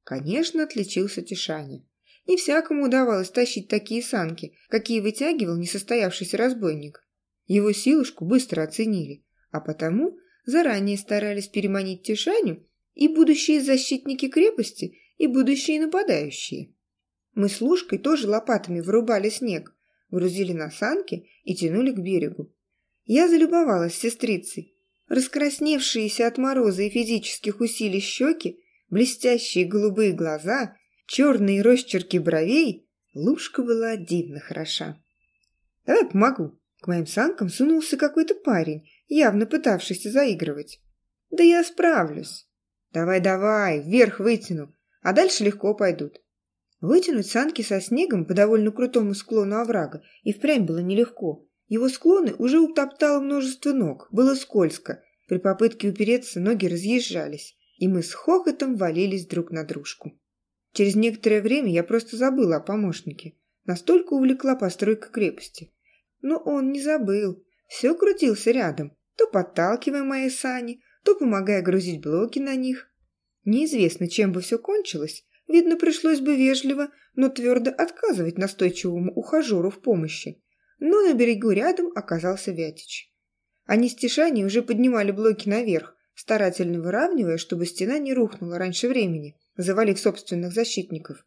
Конечно, отличился Тишаня. Не всякому удавалось тащить такие санки, какие вытягивал несостоявшийся разбойник. Его силушку быстро оценили, а потому заранее старались переманить Тишаню и будущие защитники крепости, и будущие нападающие. Мы с Лушкой тоже лопатами вырубали снег, грузили на санки и тянули к берегу. Я залюбовалась сестрицей. Раскрасневшиеся от мороза и физических усилий щеки, блестящие голубые глаза, черные росчерки бровей, Лушка была дивно хороша. «Давай помогу». К моим санкам сунулся какой-то парень, явно пытавшийся заигрывать. «Да я справлюсь». «Давай-давай, вверх вытяну, а дальше легко пойдут». Вытянуть санки со снегом по довольно крутому склону оврага и впрямь было нелегко. Его склоны уже утоптало множество ног, было скользко. При попытке упереться ноги разъезжались, и мы с хохотом валились друг на дружку. Через некоторое время я просто забыла о помощнике. Настолько увлекла постройка крепости. Но он не забыл. Все крутился рядом, то подталкивая мои сани, то помогая грузить блоки на них. Неизвестно, чем бы все кончилось, Видно, пришлось бы вежливо, но твердо отказывать настойчивому ухажеру в помощи. Но на берегу рядом оказался Вятич. Они с Тишаней уже поднимали блоки наверх, старательно выравнивая, чтобы стена не рухнула раньше времени, завалив собственных защитников.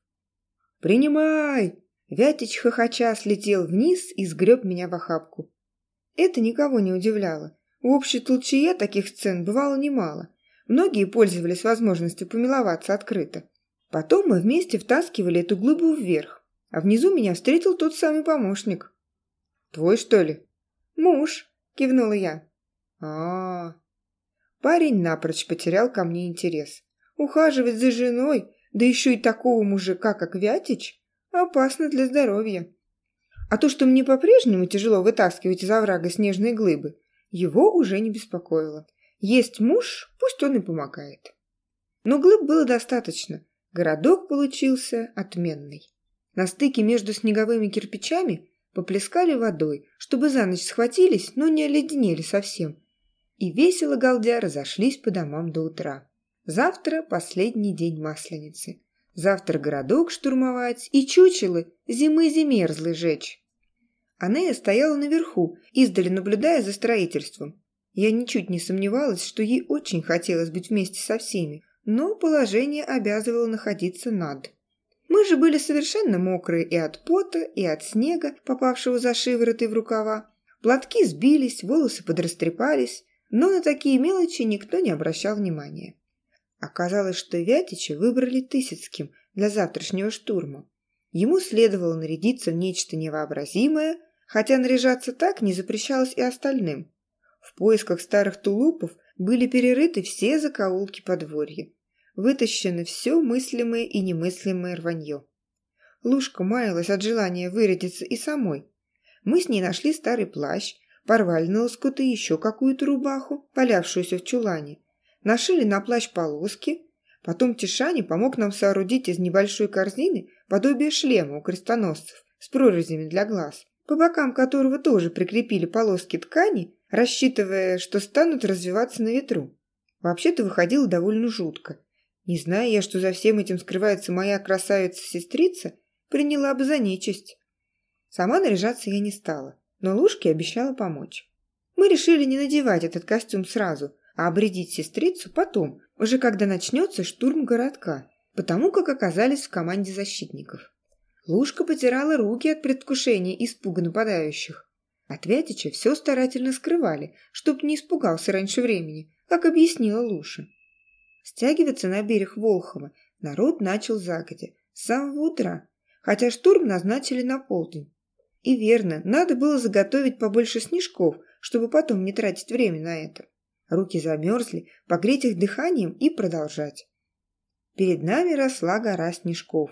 «Принимай!» Вятич хохоча слетел вниз и сгреб меня в охапку. Это никого не удивляло. В общей толчее таких сцен бывало немало. Многие пользовались возможностью помиловаться открыто. Потом мы вместе втаскивали эту глыбу вверх, а внизу меня встретил тот самый помощник. «Твой, что ли?» «Муж», — кивнула я. а, -а, -а. Парень напрочь потерял ко мне интерес. Ухаживать за женой, да еще и такого мужика, как Вятич, опасно для здоровья. А то, что мне по-прежнему тяжело вытаскивать из оврага снежные глыбы, его уже не беспокоило. Есть муж, пусть он и помогает. Но глыб было достаточно, Городок получился отменный. На стыке между снеговыми кирпичами поплескали водой, чтобы за ночь схватились, но не оледенели совсем. И весело галдя разошлись по домам до утра. Завтра последний день Масленицы. Завтра городок штурмовать и чучелы зимы зимерзлы жечь. Анея стояла наверху, издали наблюдая за строительством. Я ничуть не сомневалась, что ей очень хотелось быть вместе со всеми, но положение обязывало находиться над. Мы же были совершенно мокрые и от пота, и от снега, попавшего за шиворот и в рукава. Платки сбились, волосы подрастрепались, но на такие мелочи никто не обращал внимания. Оказалось, что Вятича выбрали Тысяцким для завтрашнего штурма. Ему следовало нарядиться в нечто невообразимое, хотя наряжаться так не запрещалось и остальным. В поисках старых тулупов были перерыты все закоулки подворья. Вытащено все мыслимое и немыслимое рванье. Лушка маялась от желания вырядиться и самой. Мы с ней нашли старый плащ, порвали на лоскуты еще какую-то рубаху, полявшуюся в чулане, нашили на плащ полоски, потом Тишани помог нам соорудить из небольшой корзины подобие шлема у крестоносцев с прорезями для глаз, по бокам которого тоже прикрепили полоски ткани рассчитывая, что станут развиваться на ветру. Вообще-то выходило довольно жутко. Не зная я, что за всем этим скрывается моя красавица-сестрица, приняла бы за нечисть. Сама наряжаться я не стала, но Лушке обещала помочь. Мы решили не надевать этот костюм сразу, а обрядить сестрицу потом, уже когда начнется штурм городка, потому как оказались в команде защитников. Лушка потирала руки от предвкушения испуга нападающих. От все старательно скрывали, чтоб не испугался раньше времени, как объяснила Луша. Стягиваться на берег Волхова народ начал загодя, с самого утра, хотя штурм назначили на полдень. И верно, надо было заготовить побольше снежков, чтобы потом не тратить время на это. Руки замерзли, погреть их дыханием и продолжать. Перед нами росла гора снежков.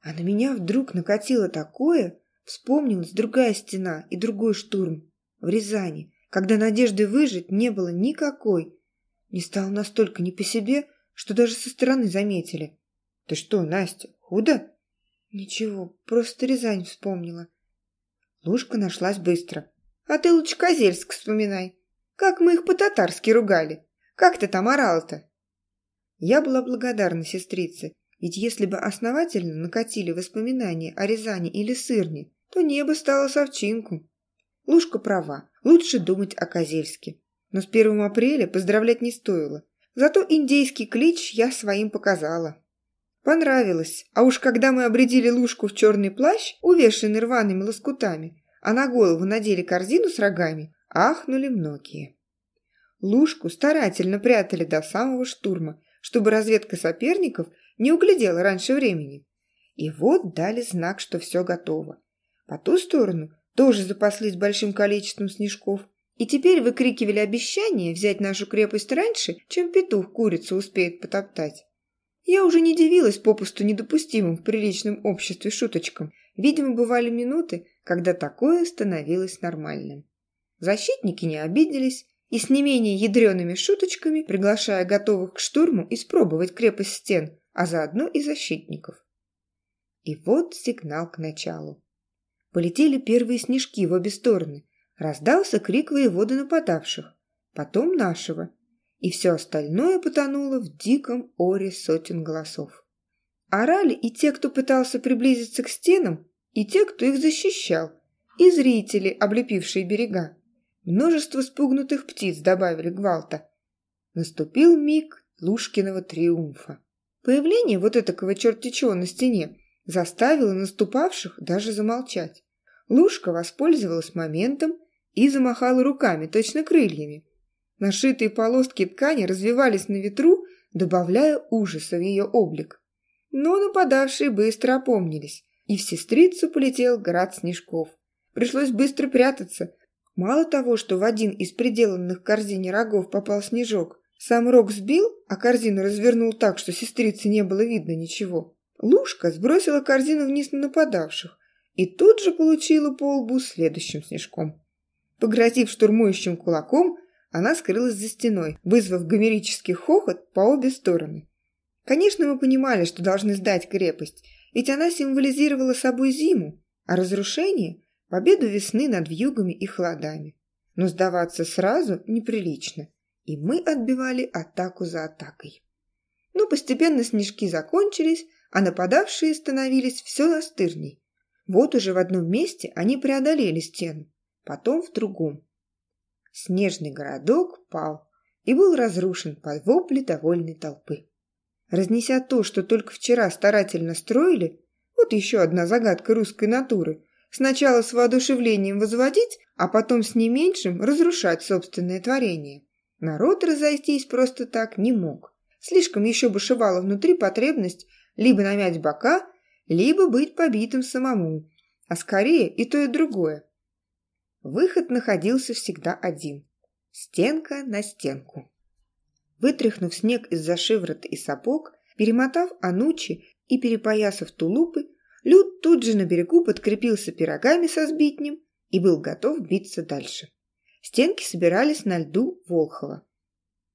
А на меня вдруг накатило такое, Вспомнилась другая стена и другой штурм в Рязани, когда надежды выжить не было никакой. Не стало настолько не по себе, что даже со стороны заметили. «Ты что, Настя, худо?» «Ничего, просто Рязань вспомнила». Лужка нашлась быстро. «А ты лучше Козельск вспоминай. Как мы их по-татарски ругали. Как ты там орал-то?» Я была благодарна сестрице, ведь если бы основательно накатили воспоминания о Рязани или Сырне, то небо стало совчинку. Лушка права, лучше думать о Козельске. Но с 1 апреля поздравлять не стоило. Зато индейский клич я своим показала. Понравилось, а уж когда мы обредили Лушку в черный плащ, увешанный рваными лоскутами, а на голову надели корзину с рогами, ахнули многие. Лушку старательно прятали до самого штурма, чтобы разведка соперников не углядела раньше времени. И вот дали знак, что все готово. По ту сторону тоже запаслись большим количеством снежков, и теперь выкрикивали обещание взять нашу крепость раньше, чем петух курицу успеет потоптать. Я уже не дивилась попусту недопустимым в приличном обществе шуточкам. Видимо, бывали минуты, когда такое становилось нормальным. Защитники не обиделись и с не менее ядреными шуточками, приглашая готовых к штурму испробовать крепость стен, а заодно и защитников. И вот сигнал к началу. Полетели первые снежки в обе стороны. Раздался крик воевода нападавших, потом нашего. И все остальное потонуло в диком оре сотен голосов. Орали и те, кто пытался приблизиться к стенам, и те, кто их защищал, и зрители, облепившие берега. Множество спугнутых птиц добавили гвалта. Наступил миг Лушкиного триумфа. Появление вот этакого чертичего на стене заставило наступавших даже замолчать. Лушка воспользовалась моментом и замахала руками, точно крыльями. Нашитые полоски ткани развивались на ветру, добавляя ужаса в ее облик. Но нападавшие быстро опомнились, и в сестрицу полетел град снежков. Пришлось быстро прятаться. Мало того, что в один из приделанных корзине рогов попал снежок, сам рог сбил, а корзину развернул так, что сестрице не было видно ничего. Лушка сбросила корзину вниз на нападавших и тут же получила по лбу следующим снежком. Погрозив штурмующим кулаком, она скрылась за стеной, вызвав гомерический хохот по обе стороны. Конечно, мы понимали, что должны сдать крепость, ведь она символизировала собой зиму, а разрушение – победу весны над вьюгами и холодами. Но сдаваться сразу неприлично, и мы отбивали атаку за атакой. Но постепенно снежки закончились, а нападавшие становились все настырней. Вот уже в одном месте они преодолели стену, потом в другом. Снежный городок пал и был разрушен под вопли довольной толпы. Разнеся то, что только вчера старательно строили, вот еще одна загадка русской натуры, сначала с воодушевлением возводить, а потом с не меньшим разрушать собственное творение. Народ разойтись просто так не мог. Слишком еще бушевала внутри потребность либо намять бока, либо быть побитым самому, а скорее и то, и другое. Выход находился всегда один – стенка на стенку. Вытряхнув снег из-за шиворота и сапог, перемотав анучи и перепоясав тулупы, Люд тут же на берегу подкрепился пирогами со сбитнем и был готов биться дальше. Стенки собирались на льду Волхова.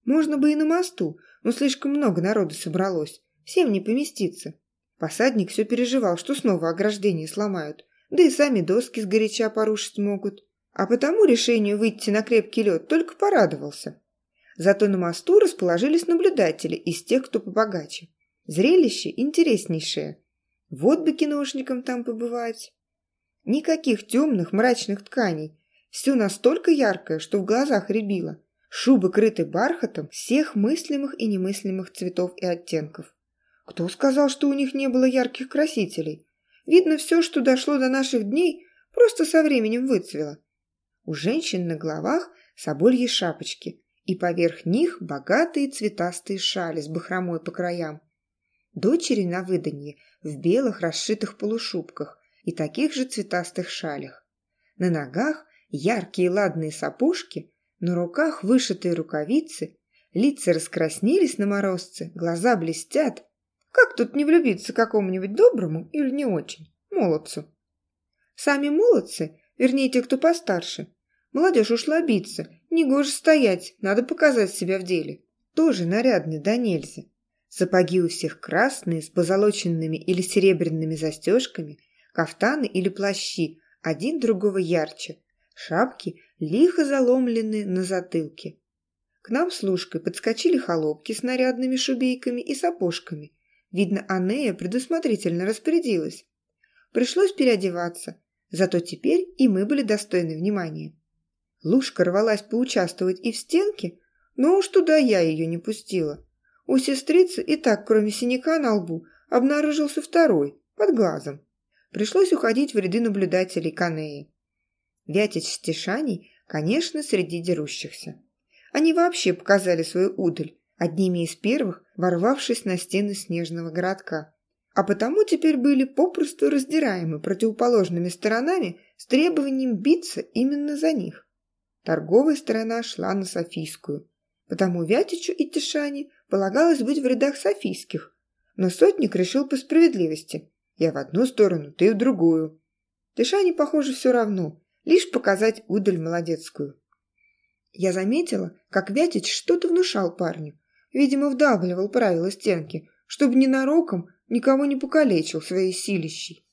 Можно бы и на мосту, но слишком много народу собралось, Всем не поместиться. Посадник все переживал, что снова ограждение сломают, да и сами доски сгоряча порушить могут. А потому решению выйти на крепкий лед только порадовался. Зато на мосту расположились наблюдатели из тех, кто побогаче. Зрелище интереснейшее. Вот бы киношникам там побывать. Никаких темных мрачных тканей. Все настолько яркое, что в глазах рябило. Шубы крыты бархатом всех мыслимых и немыслимых цветов и оттенков. Кто сказал, что у них не было ярких красителей? Видно, все, что дошло до наших дней, просто со временем выцвело. У женщин на головах собольи шапочки, и поверх них богатые цветастые шали с бахромой по краям. Дочери на выданье в белых расшитых полушубках и таких же цветастых шалях. На ногах яркие ладные сапожки, на руках вышитые рукавицы, лица раскраснелись на морозце, глаза блестят, как тут не влюбиться какому-нибудь доброму или не очень, молодцу? Сами молодцы, вернее те, кто постарше. Молодежь ушла биться, негоже стоять, надо показать себя в деле. Тоже нарядный, да нельзя. Сапоги у всех красные, с позолоченными или серебряными застежками, кафтаны или плащи, один другого ярче, шапки лихо заломлены на затылке. К нам с Лужкой подскочили холопки с нарядными шубейками и сапожками Видно, Анея предусмотрительно распорядилась. Пришлось переодеваться. Зато теперь и мы были достойны внимания. Лушка рвалась поучаствовать и в стенке, но уж туда я ее не пустила. У сестрицы и так, кроме синяка на лбу, обнаружился второй, под глазом. Пришлось уходить в ряды наблюдателей Канеи. Вятич с конечно, среди дерущихся. Они вообще показали свою удаль, одними из первых ворвавшись на стены снежного городка. А потому теперь были попросту раздираемы противоположными сторонами с требованием биться именно за них. Торговая сторона шла на Софийскую, потому Вятичу и Тишане полагалось быть в рядах Софийских, но сотник решил по справедливости. Я в одну сторону, ты в другую. Тишане, похоже, все равно, лишь показать удаль молодецкую. Я заметила, как Вятич что-то внушал парню, Видимо, вдавливал правила стенки, чтобы ненароком никого не покалечил своей силищей.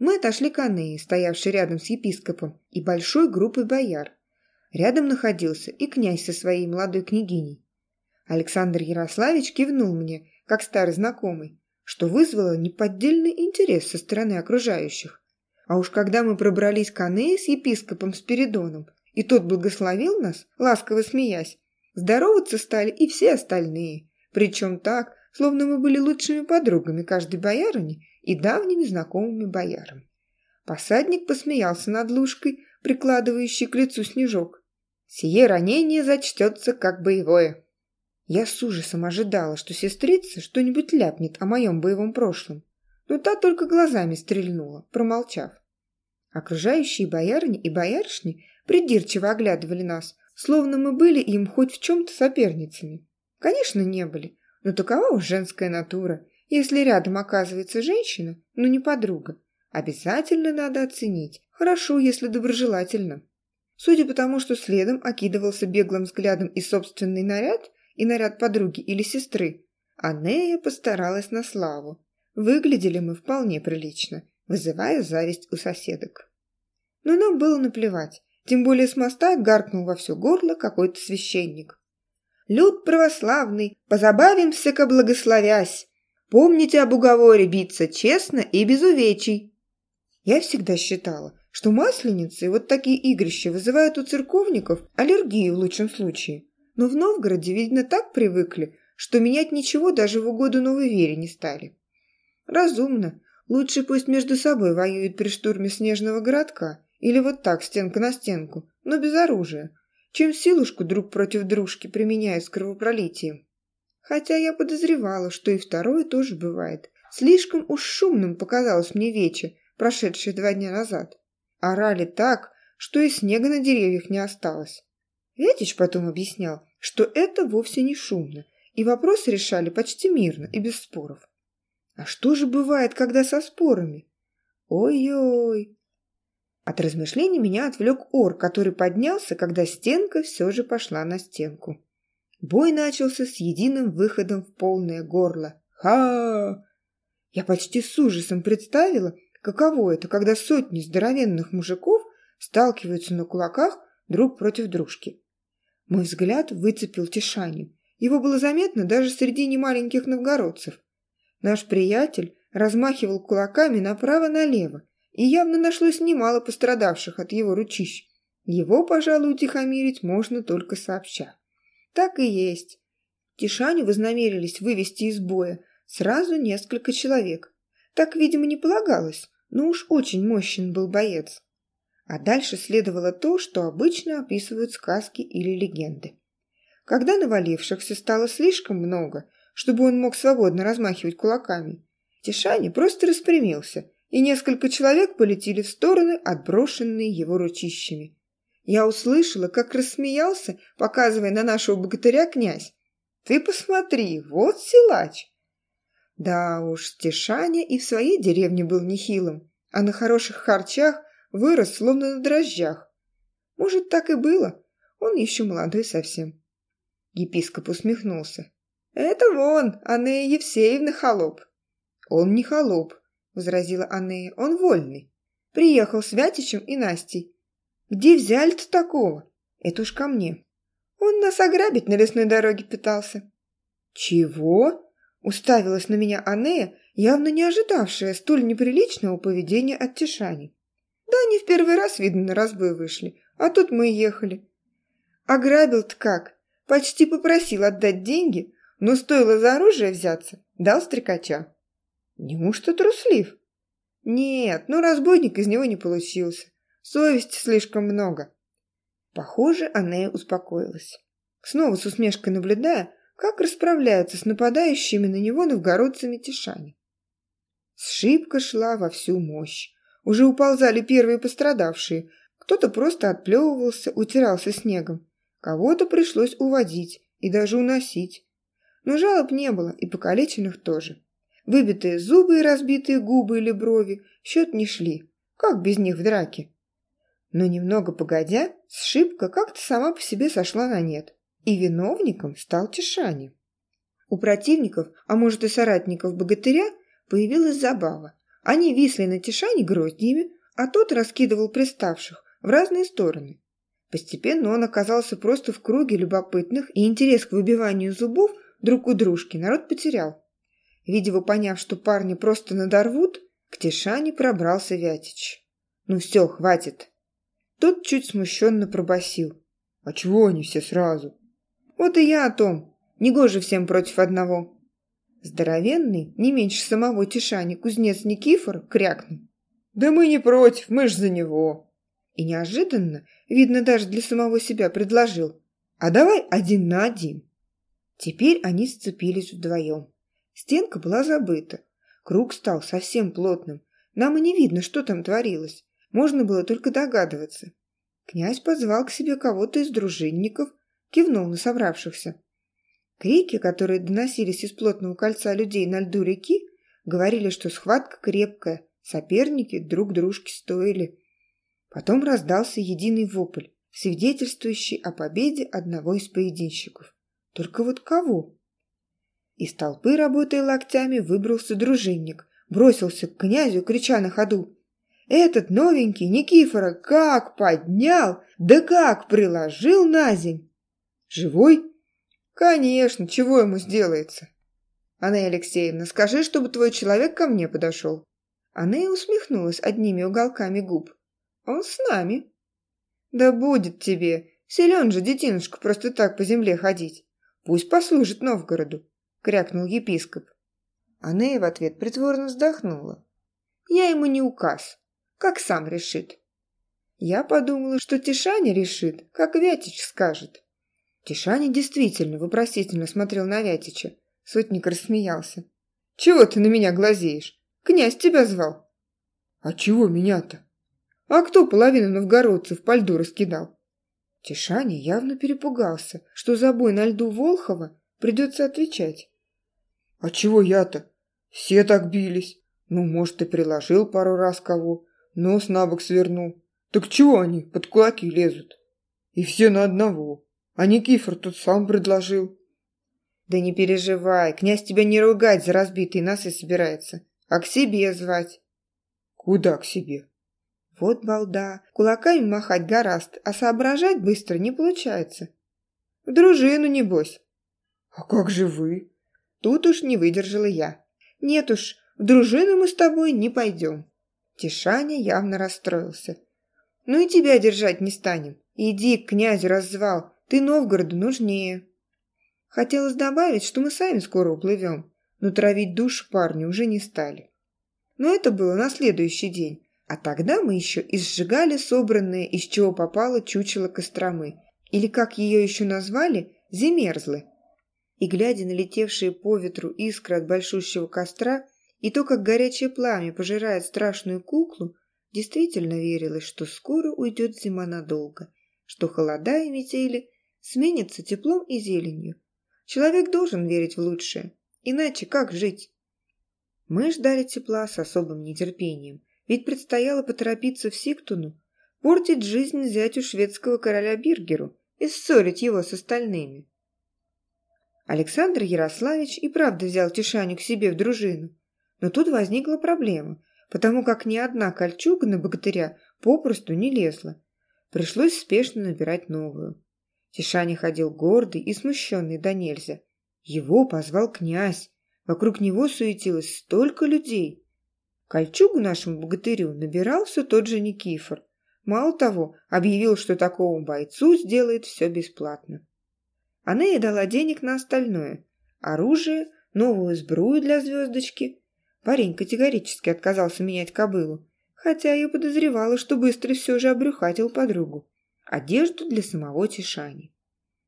Мы отошли к Анеи, стоявшей рядом с епископом, и большой группой бояр. Рядом находился и князь со своей молодой княгиней. Александр Ярославич кивнул мне, как старый знакомый, что вызвало неподдельный интерес со стороны окружающих. А уж когда мы пробрались к Анее с епископом Спиридоном, и тот благословил нас, ласково смеясь, Здороваться стали и все остальные, причем так, словно мы были лучшими подругами каждой боярыни и давними знакомыми боярам. Посадник посмеялся над лужкой, прикладывающей к лицу снежок. «Сие ранение зачтется как боевое». Я с ужасом ожидала, что сестрица что-нибудь ляпнет о моем боевом прошлом, но та только глазами стрельнула, промолчав. Окружающие боярни и боярышни придирчиво оглядывали нас, словно мы были им хоть в чем-то соперницами. Конечно, не были, но такова уж женская натура. Если рядом оказывается женщина, но не подруга, обязательно надо оценить. Хорошо, если доброжелательно. Судя по тому, что следом окидывался беглым взглядом и собственный наряд, и наряд подруги или сестры, Анея постаралась на славу. Выглядели мы вполне прилично, вызывая зависть у соседок. Но нам было наплевать. Тем более с моста гаркнул во все горло какой-то священник. «Люд православный, позабавимся-ка благословясь! Помните об уговоре биться честно и без увечий!» Я всегда считала, что масленицы и вот такие игрища вызывают у церковников аллергию в лучшем случае. Но в Новгороде, видно, так привыкли, что менять ничего даже в угоду новой вере не стали. Разумно. Лучше пусть между собой воюют при штурме снежного городка, или вот так, стенка на стенку, но без оружия, чем силушку друг против дружки применяют с кровопролитием. Хотя я подозревала, что и второе тоже бывает. Слишком уж шумным показалось мне вече, прошедшие два дня назад. Орали так, что и снега на деревьях не осталось. Вятич потом объяснял, что это вовсе не шумно, и вопросы решали почти мирно и без споров. А что же бывает, когда со спорами? Ой-ой, от размышлений меня отвлек ор, который поднялся, когда стенка все же пошла на стенку. Бой начался с единым выходом в полное горло. Ха! Я почти с ужасом представила, каково это, когда сотни здоровенных мужиков сталкиваются на кулаках друг против дружки. Мой взгляд выцепил Тишанин. Его было заметно даже среди немаленьких новгородцев. Наш приятель размахивал кулаками направо-налево, и явно нашлось немало пострадавших от его ручищ. Его, пожалуй, утихомирить можно только сообща. Так и есть. Тишане вознамерились вывести из боя сразу несколько человек. Так, видимо, не полагалось, но уж очень мощен был боец. А дальше следовало то, что обычно описывают сказки или легенды. Когда навалившихся стало слишком много, чтобы он мог свободно размахивать кулаками, Тишане просто распрямился и несколько человек полетели в стороны, отброшенные его ручищами. Я услышала, как рассмеялся, показывая на нашего богатыря князь. «Ты посмотри, вот силач!» Да уж, Стешаня и в своей деревне был нехилым, а на хороших харчах вырос, словно на дрожжах. Может, так и было, он еще молодой совсем. Епископ усмехнулся. «Это вон, Анея Евсеевна холоп». «Он не холоп, — возразила Аннея. «Он вольный. Приехал с Вятичем и Настей. Где взяли-то такого? Это уж ко мне. Он нас ограбить на лесной дороге пытался». «Чего?» — уставилась на меня Аннея, явно не ожидавшая столь неприличного поведения от Тишани. Да они в первый раз, видно, на разбой вышли, а тут мы ехали. Ограбил-то как? Почти попросил отдать деньги, но стоило за оружие взяться, дал стрекача. Неужто труслив? Нет, ну разбойник из него не получился. Совести слишком много. Похоже, Анея успокоилась. Снова с усмешкой наблюдая, как расправляются с нападающими на него новгородцами Тишани. Сшибка шла во всю мощь. Уже уползали первые пострадавшие. Кто-то просто отплевывался, утирался снегом. Кого-то пришлось уводить и даже уносить. Но жалоб не было, и покалеченных тоже. Выбитые зубы и разбитые губы или брови в счет не шли. Как без них в драке? Но немного погодя, сшибка как-то сама по себе сошла на нет. И виновником стал Тишани. У противников, а может и соратников богатыря, появилась забава. Они висли на Тишане гроздьями, а тот раскидывал приставших в разные стороны. Постепенно он оказался просто в круге любопытных, и интерес к выбиванию зубов друг у дружки народ потерял. Видимо, поняв, что парни просто надорвут, к Тишане пробрался Вятич. «Ну все, хватит!» Тот чуть смущенно пробасил. «А чего они все сразу?» «Вот и я о том. Негоже всем против одного». Здоровенный, не меньше самого Тишани, кузнец Никифор крякнул. «Да мы не против, мы ж за него!» И неожиданно, видно даже для самого себя, предложил. «А давай один на один!» Теперь они сцепились вдвоем. Стенка была забыта. Круг стал совсем плотным. Нам и не видно, что там творилось. Можно было только догадываться. Князь позвал к себе кого-то из дружинников, кивнул на собравшихся. Крики, которые доносились из плотного кольца людей на льду реки, говорили, что схватка крепкая, соперники друг дружке стоили. Потом раздался единый вопль, свидетельствующий о победе одного из поединщиков. Только вот кого? Из толпы, работая локтями, выбрался дружинник, бросился к князю, крича на ходу. «Этот новенький Никифора как поднял, да как приложил на земь!» «Живой?» «Конечно, чего ему сделается?» «Анна Алексеевна, скажи, чтобы твой человек ко мне подошел». Анна усмехнулась одними уголками губ. «Он с нами». «Да будет тебе! Силен же детинушка просто так по земле ходить. Пусть послужит Новгороду», — крякнул епископ. Анея в ответ притворно вздохнула. «Я ему не указ. Как сам решит». Я подумала, что Тишаня решит, как Вятич скажет. Тишаня действительно вопросительно смотрел на Вятича. Сотник рассмеялся. «Чего ты на меня глазеешь? Князь тебя звал». «А чего меня-то?» «А кто половину новгородцев по льду раскидал?» Тишаня явно перепугался, что за бой на льду Волхова придется отвечать. «А чего я-то? Все так бились. Ну, может, и приложил пару раз кого, нос на бок свернул. Так чего они под кулаки лезут? И все на одного. А Никифор тут сам предложил». «Да не переживай, князь тебя не ругать за разбитые носы собирается, а к себе звать». «Куда к себе?» Вот балда, кулаками махать гораст, а соображать быстро не получается. В дружину, небось. А как же вы? Тут уж не выдержала я. Нет уж, в дружину мы с тобой не пойдем. Тишаня явно расстроился. Ну и тебя держать не станем. Иди, к князю раззвал, ты Новгороду нужнее. Хотелось добавить, что мы сами скоро уплывем, но травить душ парню уже не стали. Но это было на следующий день, а тогда мы еще изжигали собранное, из чего попало чучело Костромы, или, как ее еще назвали, Земерзлы. И глядя на летевшие по ветру искры от большущего костра, и то, как горячее пламя пожирает страшную куклу, действительно верилось, что скоро уйдет зима надолго, что холода и метели сменятся теплом и зеленью. Человек должен верить в лучшее, иначе как жить? Мы ждали тепла с особым нетерпением – ведь предстояло поторопиться в Сиктуну, портить жизнь зятю шведского короля Биргеру и ссорить его с остальными. Александр Ярославич и правда взял Тишаню к себе в дружину, но тут возникла проблема, потому как ни одна кольчуга на богатыря попросту не лезла. Пришлось спешно набирать новую. Тишаня ходил гордый и смущенный до нельзя. Его позвал князь. Вокруг него суетилось столько людей. Кольчугу нашему богатырю набирал все тот же Никифор. Мало того, объявил, что такому бойцу сделает все бесплатно. Она ей дала денег на остальное. Оружие, новую сбрую для звездочки. Парень категорически отказался менять кобылу, хотя я подозревала, что быстро все же обрюхатил подругу. Одежду для самого Тишани.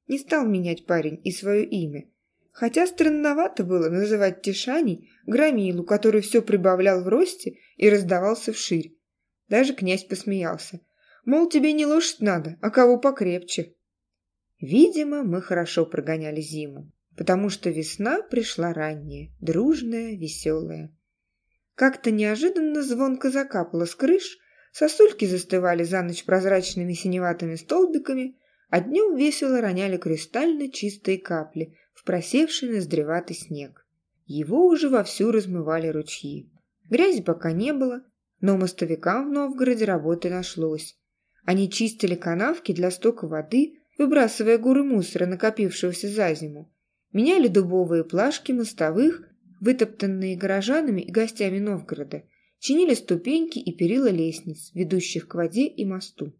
Не стал менять парень и свое имя, Хотя странновато было называть Тишаней громилу, который все прибавлял в росте и раздавался вширь. Даже князь посмеялся. Мол, тебе не лошадь надо, а кого покрепче. Видимо, мы хорошо прогоняли зиму, потому что весна пришла ранняя, дружная, веселая. Как-то неожиданно звонко закапало с крыш, сосульки застывали за ночь прозрачными синеватыми столбиками, а днем весело роняли кристально чистые капли – в просевший ноздреватый снег. Его уже вовсю размывали ручьи. Грязи пока не было, но мостовикам в Новгороде работы нашлось. Они чистили канавки для стока воды, выбрасывая горы мусора, накопившегося за зиму. Меняли дубовые плашки мостовых, вытоптанные горожанами и гостями Новгорода. Чинили ступеньки и перила лестниц, ведущих к воде и мосту.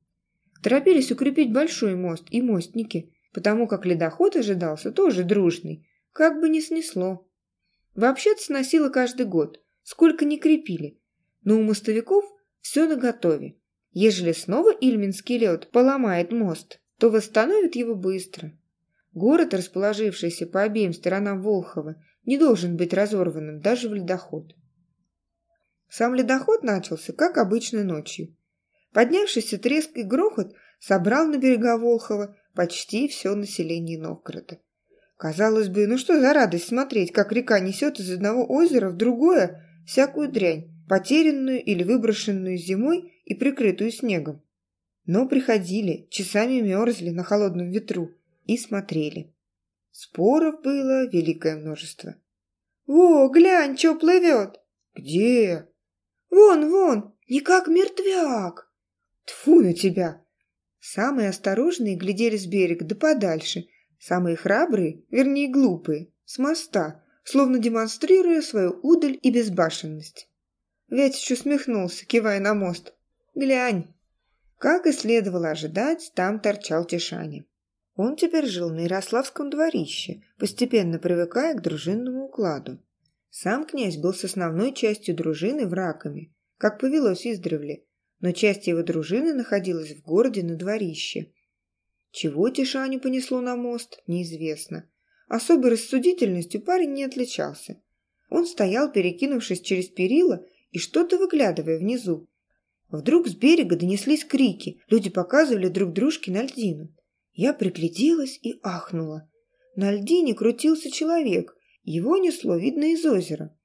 Торопились укрепить большой мост и мостники, потому как ледоход ожидался тоже дружный, как бы не снесло. Вообще-то сносило каждый год, сколько не крепили, но у мостовиков все наготове. Ежели снова Ильминский лед поломает мост, то восстановит его быстро. Город, расположившийся по обеим сторонам Волхова, не должен быть разорванным даже в ледоход. Сам ледоход начался, как обычно, ночью. Поднявшийся треск и грохот собрал на берега Волхова почти все население Новгорода. Казалось бы, ну что за радость смотреть, как река несет из одного озера в другое всякую дрянь, потерянную или выброшенную зимой и прикрытую снегом. Но приходили, часами мерзли на холодном ветру и смотрели. Споров было великое множество. «Во, глянь, что плывет!» «Где?» «Вон, вон, не как мертвяк!» «Тьфу на тебя!» Самые осторожные глядели с берега да подальше, самые храбрые, вернее глупые, с моста, словно демонстрируя свою удаль и безбашенность. Вятич усмехнулся, кивая на мост. «Глянь!» Как и следовало ожидать, там торчал Тишани. Он теперь жил на Ярославском дворище, постепенно привыкая к дружинному укладу. Сам князь был с основной частью дружины врагами, как повелось издревле, но часть его дружины находилась в городе на дворище. Чего Тишаню понесло на мост, неизвестно. Особой рассудительностью парень не отличался. Он стоял, перекинувшись через перила и что-то выглядывая внизу. Вдруг с берега донеслись крики, люди показывали друг дружке на льдину. Я пригляделась и ахнула. На льдине крутился человек, его несло, видно, из озера.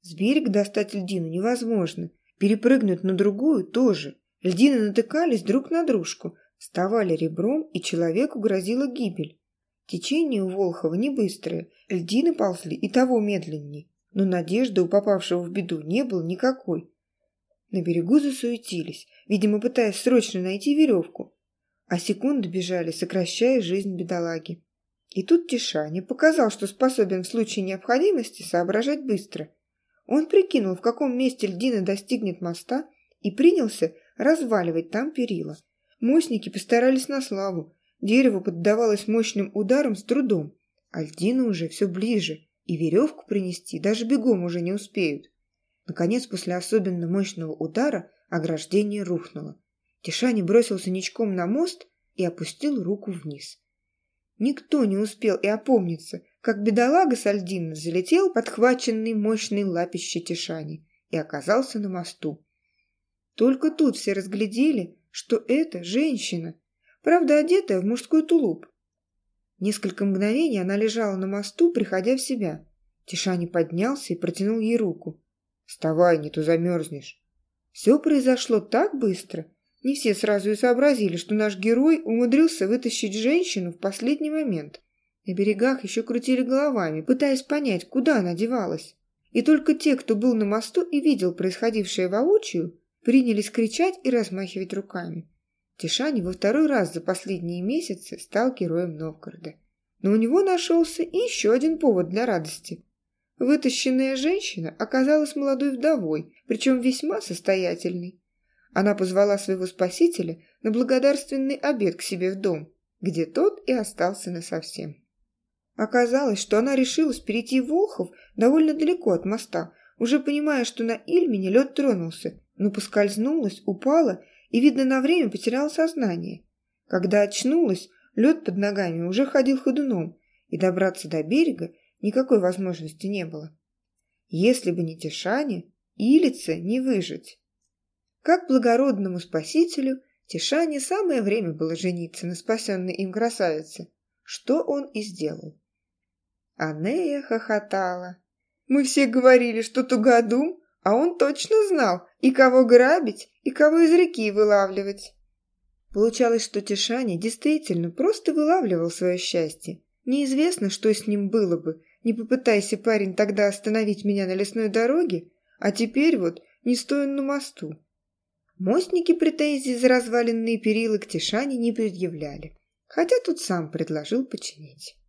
С берега достать льдину невозможно, Перепрыгнуть на другую тоже. Льдины натыкались друг на дружку, вставали ребром, и человеку грозила гибель. Течение у Волхова не быстрое, льдины ползли и того медленней, но надежды у попавшего в беду не было никакой. На берегу засуетились, видимо, пытаясь срочно найти веревку, а секунды бежали, сокращая жизнь бедолаги. И тут Тишаня показал, что способен в случае необходимости соображать быстро – он прикинул, в каком месте льдина достигнет моста, и принялся разваливать там перила. Мостники постарались на славу. Дерево поддавалось мощным ударам с трудом, а льдина уже все ближе, и веревку принести даже бегом уже не успеют. Наконец, после особенно мощного удара, ограждение рухнуло. Тишани бросился ничком на мост и опустил руку вниз. Никто не успел и опомниться, как бедолага Сальдин залетел, подхваченный мощной лапищей Тишани, и оказался на мосту. Только тут все разглядели, что это женщина, правда одетая в мужской тулуп. Несколько мгновений она лежала на мосту, приходя в себя. Тишани поднялся и протянул ей руку. «Вставай, не то замерзнешь». Все произошло так быстро. Не все сразу и сообразили, что наш герой умудрился вытащить женщину в последний момент. На берегах еще крутили головами, пытаясь понять, куда она девалась. И только те, кто был на мосту и видел происходившее воочию, принялись кричать и размахивать руками. Тишани во второй раз за последние месяцы стал героем Новгорода. Но у него нашелся и еще один повод для радости. Вытащенная женщина оказалась молодой вдовой, причем весьма состоятельной. Она позвала своего спасителя на благодарственный обед к себе в дом, где тот и остался насовсем. Оказалось, что она решилась перейти в Волхов довольно далеко от моста, уже понимая, что на Ильмине лед тронулся, но поскользнулась, упала и, видно, на время потеряла сознание. Когда очнулась, лед под ногами уже ходил ходуном, и добраться до берега никакой возможности не было. Если бы не Тишане, Илице не выжить. Как благородному спасителю, Тишане самое время было жениться на спасенной им красавице, что он и сделал. Анея хохотала. Мы все говорили, что тугодум, а он точно знал, и кого грабить, и кого из реки вылавливать. Получалось, что Тишани действительно просто вылавливал свое счастье. Неизвестно, что с ним было бы, не попытайся парень тогда остановить меня на лесной дороге, а теперь вот не стою на мосту. Мостники претензий за разваленные перила к Тишане не предъявляли, хотя тут сам предложил починить.